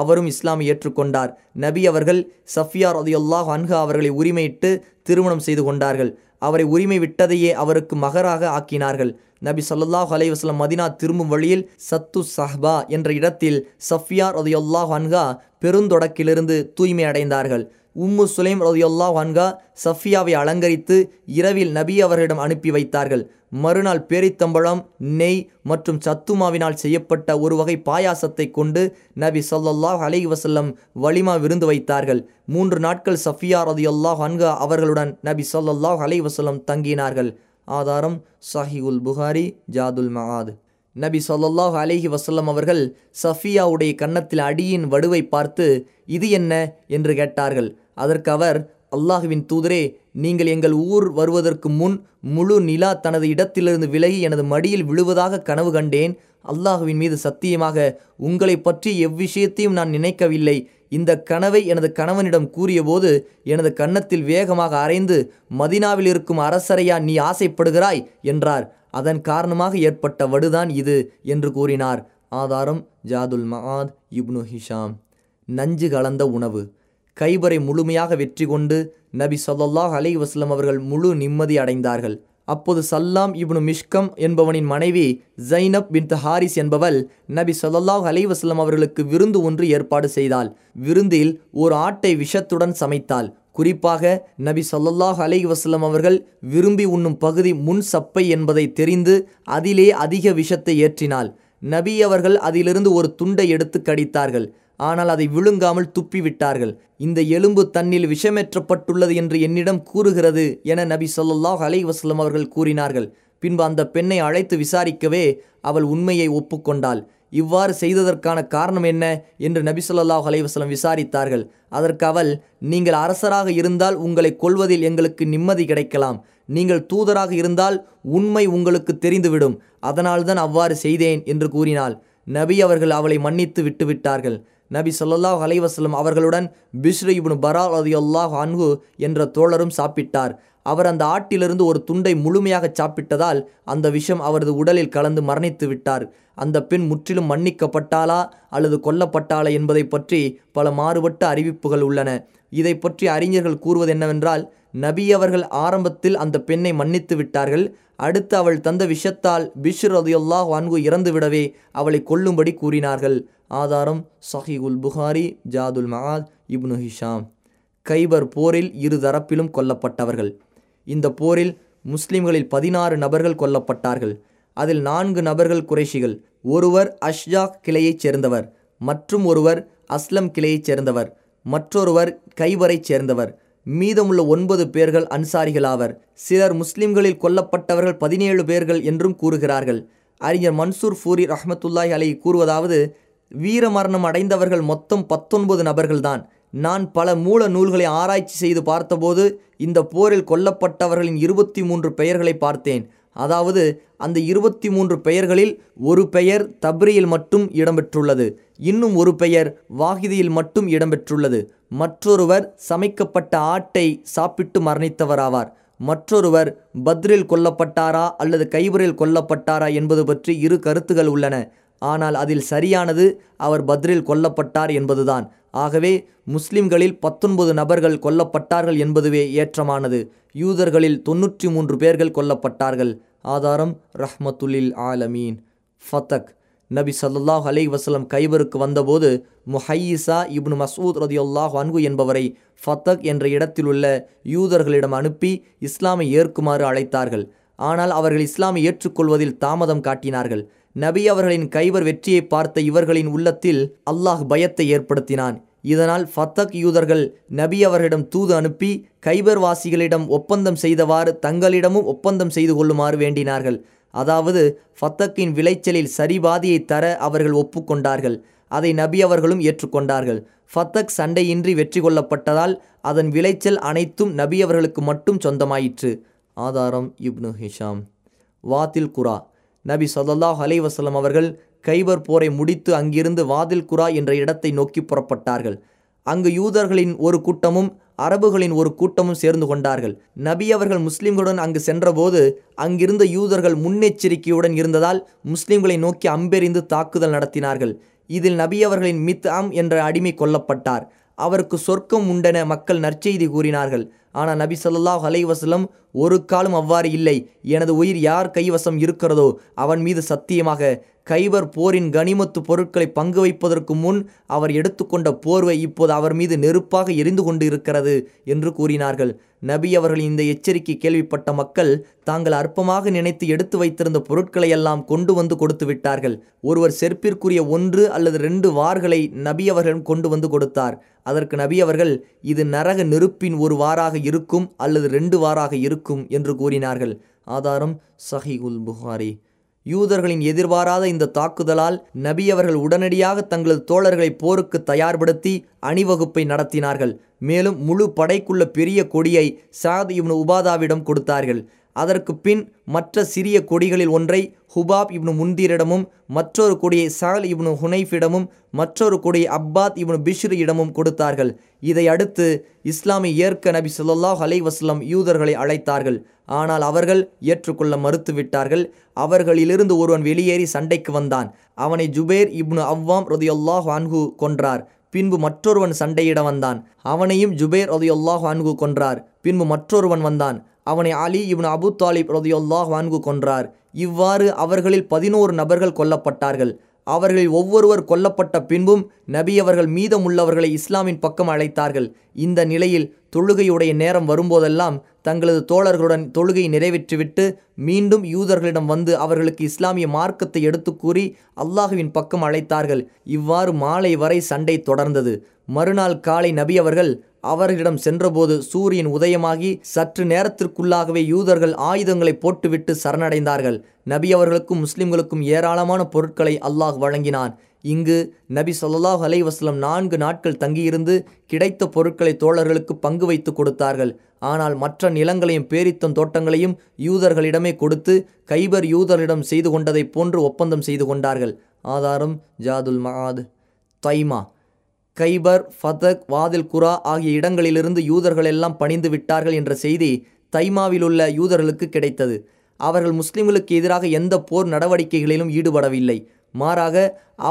அவரும் இஸ்லாமை ஏற்றுக்கொண்டார் நபி அவர்கள் சஃபியா ரதியுல்லாஹ் அன்ஹா அவர்களை உரிமையிட்டு திருமணம் செய்து கொண்டார்கள். அவரை உரிமை விட்டதையே அவருக்கு மகராக ஆக்கினார்கள். நபி சொல்லாஹ் அலைவாஸ்லம் மதினா திரும்பும் வழியில் சத்து சஹ்பா என்ற இடத்தில் சஃபியா ரதியுல்லாஹ் அன்ஹா பெருந்தொடக்கிலிருந்து தூய்மை அடைந்தார்கள். உம்மு சுலைம் ரதியுல்லா வான்கா சஃபியாவை அலங்கரித்து இரவில் நபி அவர்களிடம் அனுப்பி வைத்தார்கள். மறுநாள் பேரித்தம்பழம் நெய் மற்றும் சத்துமாவினால் செய்யப்பட்ட ஒரு வகை பாயாசத்தை கொண்டு நபி சொல்லல்லாஹ் அலி வசல்லம் வலிமா விருந்து வைத்தார்கள். மூன்று நாட்கள் சஃபியா ரதியுல்லாஹ் அன்கா அவர்களுடன் நபி சொல்லல்லாஹ் அலி வசல்லம் தங்கினார்கள். ஆதாரம் சஹிகுல் புகாரி ஜாதுல் மகாத் நபி சொல்லாஹ் அலிஹி வசல்லம் அவர்கள் சஃபியாவுடைய கன்னத்தில் அடியின் வடுவை பார்த்து இது என்ன? என்று கேட்டார்கள். அதற்கு அவர் அல்லாஹுவின் தூதரே நீங்கள் எங்கள் ஊர் வருவதற்கு முன் முழு நிலா தனது இடத்திலிருந்து விலகி எனது மடியில் விழுவதாக கனவு கண்டேன். அல்லாஹுவின் மீது சத்தியமாக உங்களை பற்றி எவ்விஷயத்தையும் நான் நினைக்கவில்லை. இந்த கனவை எனது கணவனிடம் கூறியபோது எனது கன்னத்தில் வேகமாக அரைந்து மதினாவில் இருக்கும் அரசரையா நீ ஆசைப்படுகிறாய்? என்றார். அதன் காரணமாக ஏற்பட்ட வடுதான் இது என்று கூறினார். ஆதாரம் ஜாதுல் மகாத் இப்னு ஹிஷாம். நஞ்சு கலந்த உணவு. கைபரை முழுமையாக வெற்றி கொண்டு நபி சொல்லாஹ் அலி வஸ்லம் அவர்கள் முழு நிம்மதி அடைந்தார்கள். அப்போது சல்லாம் இப்னு மிஷ்கம் என்பவனின் மனைவி ஜைனப் பின் ஹாரிஸ் என்பவள் நபி சொல்லாஹ் அலைவாஸ்லம் அவர்களுக்கு விருந்து ஒன்று ஏற்பாடு செய்தாள். விருந்தில் ஒரு ஆட்டை விஷத்துடன் சமைத்தாள். குறிப்பாக நபி சொல்லாஹ் அலி வஸ்லம் அவர்கள் விரும்பி உண்ணும் பகுதி முன் சப்பை என்பதை தெரிந்து அதிலே அதிக விஷத்தை ஏற்றினாள். நபி அவர்கள் அதிலிருந்து ஒரு துண்டை எடுத்து கடித்தார்கள். ஆனால் அதை விழுங்காமல் துப்பிவிட்டார்கள். இந்த எலும்பு தன்னில் விஷமேற்றப்பட்டுள்ளது என்று என்னிடம் கூறுகிறது என நபி சொல்லாஹ் அலை வஸ்லம் அவர்கள் கூறினார்கள். பின்பு அந்த பெண்ணை அழைத்து விசாரிக்கவே அவள் உண்மையை ஒப்புக்கொண்டாள். இவ்வாறு செய்ததற்கான காரணம் என்ன என்று நபி சொல்லாஹ் அலைவாஸ்லம் விசாரித்தார்கள். அதற்கு அவள் நீங்கள் அரசராக இருந்தால் உங்களை கொள்வதில் எங்களுக்கு நிம்மதி கிடைக்கலாம். நீங்கள் தூதராக இருந்தால் உண்மை உங்களுக்கு தெரிந்துவிடும். அதனால்தான் அவ்வாறு செய்தேன் என்று கூறினாள். நபி அவர்கள் அவளை மன்னித்து விட்டுவிட்டார்கள் நபி சொல்லாஹ் அலைவாஸ்லம் அவர்களுடன் பிஸ்ரு இப்னு பரா அல்லாஹ் அன்ஹு என்ற தோழரும் சாப்பிட்டார். அவர் அந்த ஆட்டிலிருந்து ஒரு துண்டை முழுமையாக சாப்பிட்டதால் அந்த விஷம் அவரது உடலில் கலந்து மரணித்து விட்டார். அந்த பெண் முற்றிலும் மன்னிக்கப்பட்டாளா அல்லது கொல்லப்பட்டாளா என்பதை பற்றி பல மாறுபட்ட அறிவிப்புகள் உள்ளன. இதை பற்றி அறிஞர்கள் கூறுவது என்னவென்றால் நபி அவர்கள் ஆரம்பத்தில் அந்த பெண்ணை மன்னித்து விட்டார்கள். அடுத்து அவள் தந்த விஷத்தால் பிஷ்ர் ரதியுல்லாஹ் வான்கு இறந்துவிடவே அவளை கொல்லும்படி கூறினார்கள். ஆதாரம் Sahihul Bukhari Zadul Maad Ibn Hisham. Khaibar போரில் இரு தரப்பிலும் கொல்லப்பட்டவர்கள். இந்த போரில் முஸ்லிம்களில் பதினாறு நபர்கள் கொல்லப்பட்டார்கள். அதில் நான்கு நபர்கள் குறைஷிகள். ஒருவர் அஷ்ஜாக் கிளையைச் சேர்ந்தவர். மற்றும் ஒருவர் அஸ்லம் கிளையைச் சேர்ந்தவர். மற்றொருவர் கைபரைச் சேர்ந்தவர். மீதமுள்ள ஒன்பது பேர்கள் அன்சாரிகளாவர். சிலர் முஸ்லிம்களில் கொல்லப்பட்டவர்கள் பதினேழு பேர்கள் என்றும் கூறுகிறார்கள். அறிஞர் மன்சூர் ஃபூரி ரஹமத்துல்லாய் அலை கூறுவதாவது வீரமரணம் அடைந்தவர்கள் மொத்தம் பத்தொன்பது நபர்கள்தான். நான் பல மூல நூல்களை ஆராய்ச்சி செய்து பார்த்தபோது இந்த போரில் கொல்லப்பட்டவர்களின் இருபத்தி மூன்று பெயர்களை பார்த்தேன். அதாவது அந்த இருபத்தி மூன்று பெயர்களில் ஒரு பெயர் தப்ரியில் மட்டும் இடம்பெற்றுள்ளது. இன்னும் ஒரு பெயர் வாகிதியில் மட்டும் இடம்பெற்றுள்ளது. மற்றொருவர் சமைக்கப்பட்ட ஆட்டை சாப்பிட்டு மரணித்தவராவார். மற்றொருவர் பத்ரில் கொல்லப்பட்டாரா அல்லது கைபரில் கொல்லப்பட்டாரா என்பது பற்றி இரு கருத்துகள் உள்ளன. ஆனால் அதில் சரியானது அவர் பத்ரில் கொல்லப்பட்டார் என்பதுதான். ஆகவே முஸ்லிம்களில் பத்தொன்பது நபர்கள் கொல்லப்பட்டார்கள் என்பதுவே ஏற்றமானது. யூதர்களில் தொன்னூற்றி மூன்று பேர்கள் கொல்லப்பட்டார்கள். ஆதாரம் ரஹ்மத்துலில் ஆலமீன். ஃபத்தக் நபி சல்லாஹ் அலை வசலம் கைபருக்கு வந்தபோது முஹையிசா இப்னு மசூத் ரதியுல்லாஹ் அன்கு என்பவரை ஃபத்தக் என்ற இடத்தில் உள்ள யூதர்களிடம் அனுப்பி இஸ்லாமை ஏற்குமாறு அழைத்தார்கள். ஆனால் அவர்கள் இஸ்லாமை ஏற்றுக்கொள்வதில் தாமதம் காட்டினார்கள். நபி அவர்களின் கைவர் வெற்றியை பார்த்த இவர்களின் உள்ளத்தில் அல்லாஹ் பயத்தை ஏற்படுத்தினான். இதனால் ஃபத்தக் யூதர்கள் நபி அவர்களிடம் தூது அனுப்பி கைபர் வாசிகளிடம் ஒப்பந்தம் செய்தவாறு தங்களிடமும் ஒப்பந்தம் செய்து கொள்ளுமாறு வேண்டினார்கள். அதாவது ஃபத்தக்கின் விளைச்சலில் சரிபாதியை தர அவர்கள் ஒப்புக்கொண்டார்கள். அதை நபி அவர்களும் ஏற்றுக்கொண்டார்கள். ஃபத்தக் சண்டையின்றி வெற்றி கொள்ளப்பட்டதால் அதன் விளைச்சல் அனைத்தும் நபி அவர்களுக்கு மட்டும் சொந்தமாயிற்று. ஆதாரம் இப்னு ஹிஷாம். வாத்தில் குரா. நபி சதல்லாஹ் அலைவசல்லம் அவர்கள் கைபர் போரை முடித்து அங்கிருந்து வாதில் குரா என்ற இடத்தை நோக்கி புறப்பட்டார்கள். அங்கு யூதர்களின் ஒரு கூட்டமும் அரபுகளின் ஒரு கூட்டமும் சேர்ந்து கொண்டார்கள். நபி அவர்கள் முஸ்லிம்களுடன் அங்கு சென்றபோது அங்கிருந்த யூதர்கள் முன்னெச்சரிக்கையுடன் இருந்ததால் முஸ்லிம்களை நோக்கி அம்பெறிந்து தாக்குதல் நடத்தினார்கள். இதில் நபி அவர்களின் மித் அம் என்ற அடிமை கொல்லப்பட்டார். அவருக்கு சொர்க்கம் உண்டென மக்கள் நற்செய்தி கூறினார்கள். ஆனால் நபி சொல்லாஹ் அலைவசலம் ஒரு காலம் அவ்வாறு இல்லை. எனது உயிர் யார் கைவசம் இருக்கிறதோ அவன் மீது சத்தியமாக கைபர் போரின் கனிமத்து பொருட்களை பங்கு வைப்பதற்கு முன் அவர் எடுத்துக்கொண்ட போர்வை இப்போது அவர் மீது நெருப்பாக எரிந்து கொண்டு இருக்கிறது என்று கூறினார்கள். நபி அவர்களின் இந்த எச்சரிக்கை கேள்விப்பட்ட மக்கள் தாங்கள் அற்பமாக நினைத்து எடுத்து வைத்திருந்த பொருட்களை எல்லாம் கொண்டு வந்து கொடுத்து விட்டார்கள். ஒருவர் செருப்பிற்குரிய ஒன்று அல்லது ரெண்டு வார்களை நபி அவர்கள் கொண்டு வந்து கொடுத்தார். அதற்கு நபி அவர்கள் இது நரக நெருப்பின் ஒரு வாராக இருக்கும் அல்லது ரெண்டு வாராக இருக்கும் என்று கூறினார்கள். ஆதாரம் சஹிகுல் புகாரி. யூதர்களின் எதிர்பாராத இந்த தாக்குதலால் நபி அவர்கள் உடனடியாக தங்களது தோழர்களை போருக்கு தயார்படுத்தி அணிவகுப்பை நடத்தினார்கள். மேலும் முழு படைக்குள்ள பெரிய கொடியை சாத் இவன் உபாதாவிடம் கொடுத்தார்கள். அதற்கு பின் மற்ற சிறிய கொடிகளில் ஒன்றை ஹுபாப் இப்னு முந்தீரிடமும் மற்றொரு கொடியை சால் இப்னு ஹுனைஃபிடமும் மற்றொரு கொடியை அப்பாத் இப்னு பிஷ்ரு இடமும் கொடுத்தார்கள். இதை அடுத்து இஸ்லாமை ஏற்க நபி சொல்லாஹ் அலைஹி யூதர்களை அழைத்தார்கள். ஆனால் அவர்கள் ஏற்றுக்கொள்ள மறுத்துவிட்டார்கள். அவர்களிலிருந்து ஒருவன் வெளியேறி சண்டைக்கு வந்தான். அவனை ஜுபேர் இப்னு அவ்வாம் ரதியுல்லாஹ் அன்ஹு கொன்றார். பின்பு மற்றொருவன் சண்டையிட வந்தான். அவனையும் ஜுபேர் ரதியுல்லாஹ் அன்கு கொன்றார். பின்பு மற்றொருவன் வந்தான். அவனை அலி இவன் அபு தாலிப் ரதியுல்லாஹ் வான்கு கொன்றார். இவ்வாறு அவர்களில் பதினோரு நபர்கள் கொல்லப்பட்டார்கள். அவர்களில் ஒவ்வொருவர் கொல்லப்பட்ட பின்பும் நபி அவர்கள் மீதமுள்ளவர்களை இஸ்லாமின் பக்கம் அழைத்தார்கள். இந்த நிலையில் தொழுகையுடைய நேரம் வரும்போதெல்லாம் தங்களது தோழர்களுடன் தொழுகை நிறைவேற்றிவிட்டு மீண்டும் யூதர்களிடம் வந்து அவர்களுக்கு இஸ்லாமிய மார்க்கத்தை எடுத்து கூறி அல்லாஹுவின் பக்கம் அழைத்தார்கள். இவ்வாறு மாலை வரை சண்டை தொடர்ந்தது. மறுநாள் காலை நபி அவர்கள் அவர்களிடம் சென்றபோது சூரியன் உதயமாகி சற்று நேரத்திற்குள்ளாகவே யூதர்கள் ஆயுதங்களை போட்டுவிட்டு சரணடைந்தார்கள். நபி அவர்களுக்கும் முஸ்லிம்களுக்கும் ஏராளமான பொருட்களை அல்லாஹ் வழங்கினான். இங்கு நபி சொல்லாஹ் அலை வஸ்லம் நான்கு நாட்கள் தங்கியிருந்து கிடைத்த பொருட்களை தோழர்களுக்கு பங்கு வைத்து கொடுத்தார்கள். ஆனால் மற்ற நிலங்களையும் பேரித்தம் தோட்டங்களையும் யூதர்களிடமே கொடுத்து கைபர் யூதரிடம் செய்து கொண்டதைப் போன்று ஒப்பந்தம் செய்து கொண்டார்கள். ஆதாரம் ஜாதுல் மகாத் தைமா. கைபர் ஃபதக் வாதில் குரா ஆகிய இடங்களிலிருந்து யூதர்கள் எல்லாம் பணிந்து விட்டார்கள் என்ற செய்தி தைமாவில் உள்ள யூதர்களுக்கு கிடைத்தது. அவர்கள் முஸ்லிம்களுக்கு எதிராக எந்த போர் நடவடிக்கைகளிலும் ஈடுபடவில்லை. மாறாக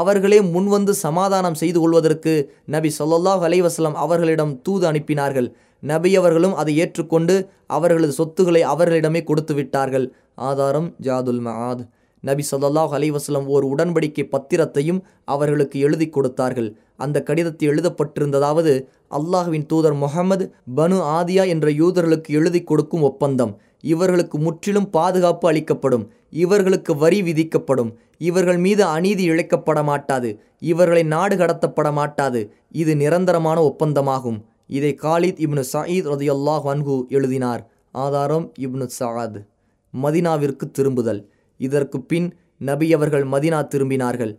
அவர்களே முன்வந்து சமாதானம் செய்து கொள்வதற்கு நபி சொல்லாஹ் அலைஹி அவர்களிடம் தூது அனுப்பினார்கள். நபி அவர்களும் அதை ஏற்றுக்கொண்டு அவர்களது சொத்துக்களை அவர்களிடமே கொடுத்து விட்டார்கள். ஆதாரம் ஜாதுல் மஹாத் நபி சொல்லாஹ் அலைவாஸ்லம் ஓர் உடன்படிக்கை பத்திரத்தையும் அவர்களுக்கு எழுதி கொடுத்தார்கள். அந்த கடிதத்தில் எழுதப்பட்டிருந்ததாவது அல்லாஹ்வின் தூதர் முகமது பனு ஆதியா என்ற யூதர்களுக்கு எழுதி கொடுக்கும் ஒப்பந்தம். இவர்களுக்கு முற்றிலும் பாதுகாப்பு அளிக்கப்படும். இவர்களுக்கு வரி விதிக்கப்படும். இவர்கள் மீது அநீதி இழைக்கப்பட மாட்டாது இவர்களை நாடு கடத்தப்பட மாட்டாது இது நிரந்தரமான ஒப்பந்தமாகும். இதை காலித் இப்னு சயீத் ரதியல்லாஹ் வன்கு எழுதினார். ஆதாரம் இப்னு சாத் மதினாவிற்கு திரும்புதல். இதற்கு பின் நபி அவர்கள் மதினா திரும்பினார்கள்.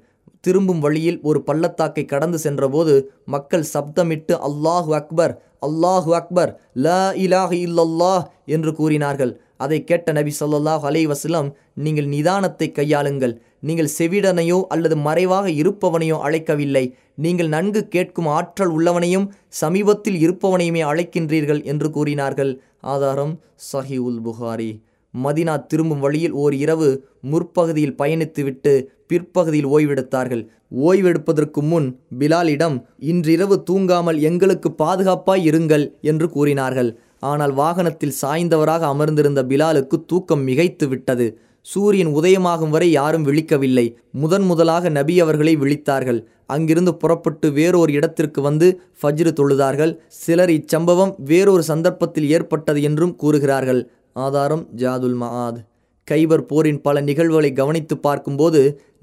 திரும்பும் வழியில் ஒரு பள்ளத்தாக்கை கடந்து சென்றபோது மக்கள் சப்தமிட்டு அல்லாஹு அக்பர் அல்லாஹு அக்பர் ல இலாஹ் இல்லல்லாஹ் என்று கூறினார்கள். அதை கேட்ட நபி சொல்லாஹ் அலைவசலம் நீங்கள் நிதானத்தை கையாளுங்கள். நீங்கள் செவிடனையோ அல்லது மறைவாக இருப்பவனையோ அழைக்கவில்லை. நீங்கள் நன்கு கேட்கும் ஆற்றல் உள்ளவனையும் சமீபத்தில் இருப்பவனையுமே அழைக்கின்றீர்கள் என்று கூறினார்கள். ஆதாரம் சஹி உல் புகாரி. மதினா திரும்பும் வழியில் ஓர் இரவு முற்பகுதியில் பயணித்துவிட்டு பிற்பகுதியில் ஓய்வெடுத்தார்கள். ஓய்வெடுப்பதற்கு முன் பிலாலிடம் இன்றிரவு தூங்காமல் எங்களுக்கு பாதுகாப்பாய் இருங்கள் என்று கூறினார்கள். ஆனால் வாகனத்தில் சாய்ந்தவராக அமர்ந்திருந்த பிலாலுக்கு தூக்கம் மிகைத்து விட்டது. சூரியன் உதயமாகும் வரை யாரும் விழிக்கவில்லை. முதன் முதலாக நபி அவர்களை விழித்தார்கள். அங்கிருந்து புறப்பட்டு வேறொரு இடத்திற்கு வந்து ஃபஜ்ரு தொழுதார்கள். சிலர் இச்சம்பவம் வேறொரு சந்தர்ப்பத்தில் ஏற்பட்டது என்றும் கூறுகிறார்கள். ஆதாரம் ஜாதுல் மஹாத் கைபர் போரின் பல நிகழ்வுகளை கவனித்து பார்க்கும்போது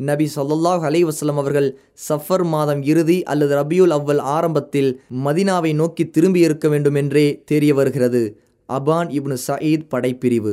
நபி சொல்லாஹ் அலைவாஸ்லம் அவர்கள் சஃபர் மாதம் இறுதி அல்லது ரபியுல் அவ்வல் ஆரம்பத்தில் மதினாவை நோக்கி திரும்பி இருக்க வேண்டும் என்றே தெரிய வருகிறது. அபான் இப்னு சயீத் படைப்பிரிவு.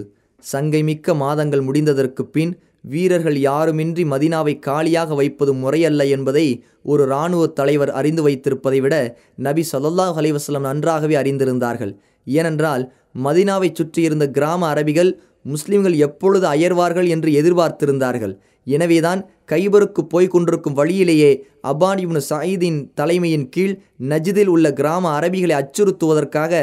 சங்கைமிக்க மாதங்கள் முடிந்ததற்கு பின் வீரர்கள் யாருமின்றி மதினாவை காலியாக வைப்பது முறையல்ல என்பதை ஒரு இராணுவ தலைவர் அறிந்து வைத்திருப்பதை விட நபி சொல்லாஹ் அலைவாஸ்லம் நன்றாகவே அறிந்திருந்தார்கள். ஏனென்றால் மதினாவை சுற்றியிருந்த கிராம அரபிகள் முஸ்லிம்கள் எப்பொழுது அயர்வார்கள் என்று எதிர்பார்த்திருந்தார்கள். எனவேதான் கைபருக்கு போய்க் கொண்டிருக்கும் வழியிலேயே அபான் இப்னு சயீதின் தலைமையின் கீழ் நஜிதில் உள்ள கிராம அரபிகளை அச்சுறுத்துவதற்காக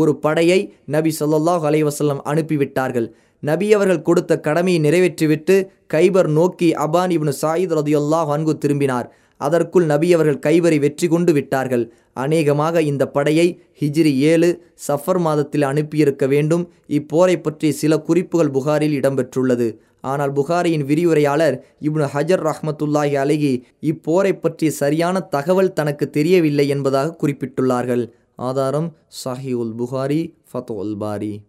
ஒரு படையை நபி சொல்லாஹ் அலைவசல்லம் அனுப்பிவிட்டார்கள். நபி அவர்கள் கொடுத்த கடமையை நிறைவேற்றிவிட்டு கைபர் நோக்கி அபான் இப்னு சாயித் ரதியுல்லாஹ் அன்கு திரும்பினார். அதற்குள் நபி அவர்கள் வெற்றி கொண்டு விட்டார்கள். அநேகமாக இந்த படையை ஹிஜ்ரி ஏழு சஃபர் மாதத்தில் அனுப்பியிருக்க வேண்டும். இப்போரை பற்றி சில குறிப்புகள் புகாரில் இடம்பெற்றுள்ளது. ஆனால் புகாரியின் விரிவுரையாளர் இப்னு ஹஜர் ரஹ்மத்துல்லாஹி அலகி இப்போரை பற்றி சரியான தகவல் தனக்கு தெரியவில்லை என்பதாக குறிப்பிட்டுள்ளார்கள். ஆதாரம் சஹி உல் புகாரி ஃபத் உல் பாரி.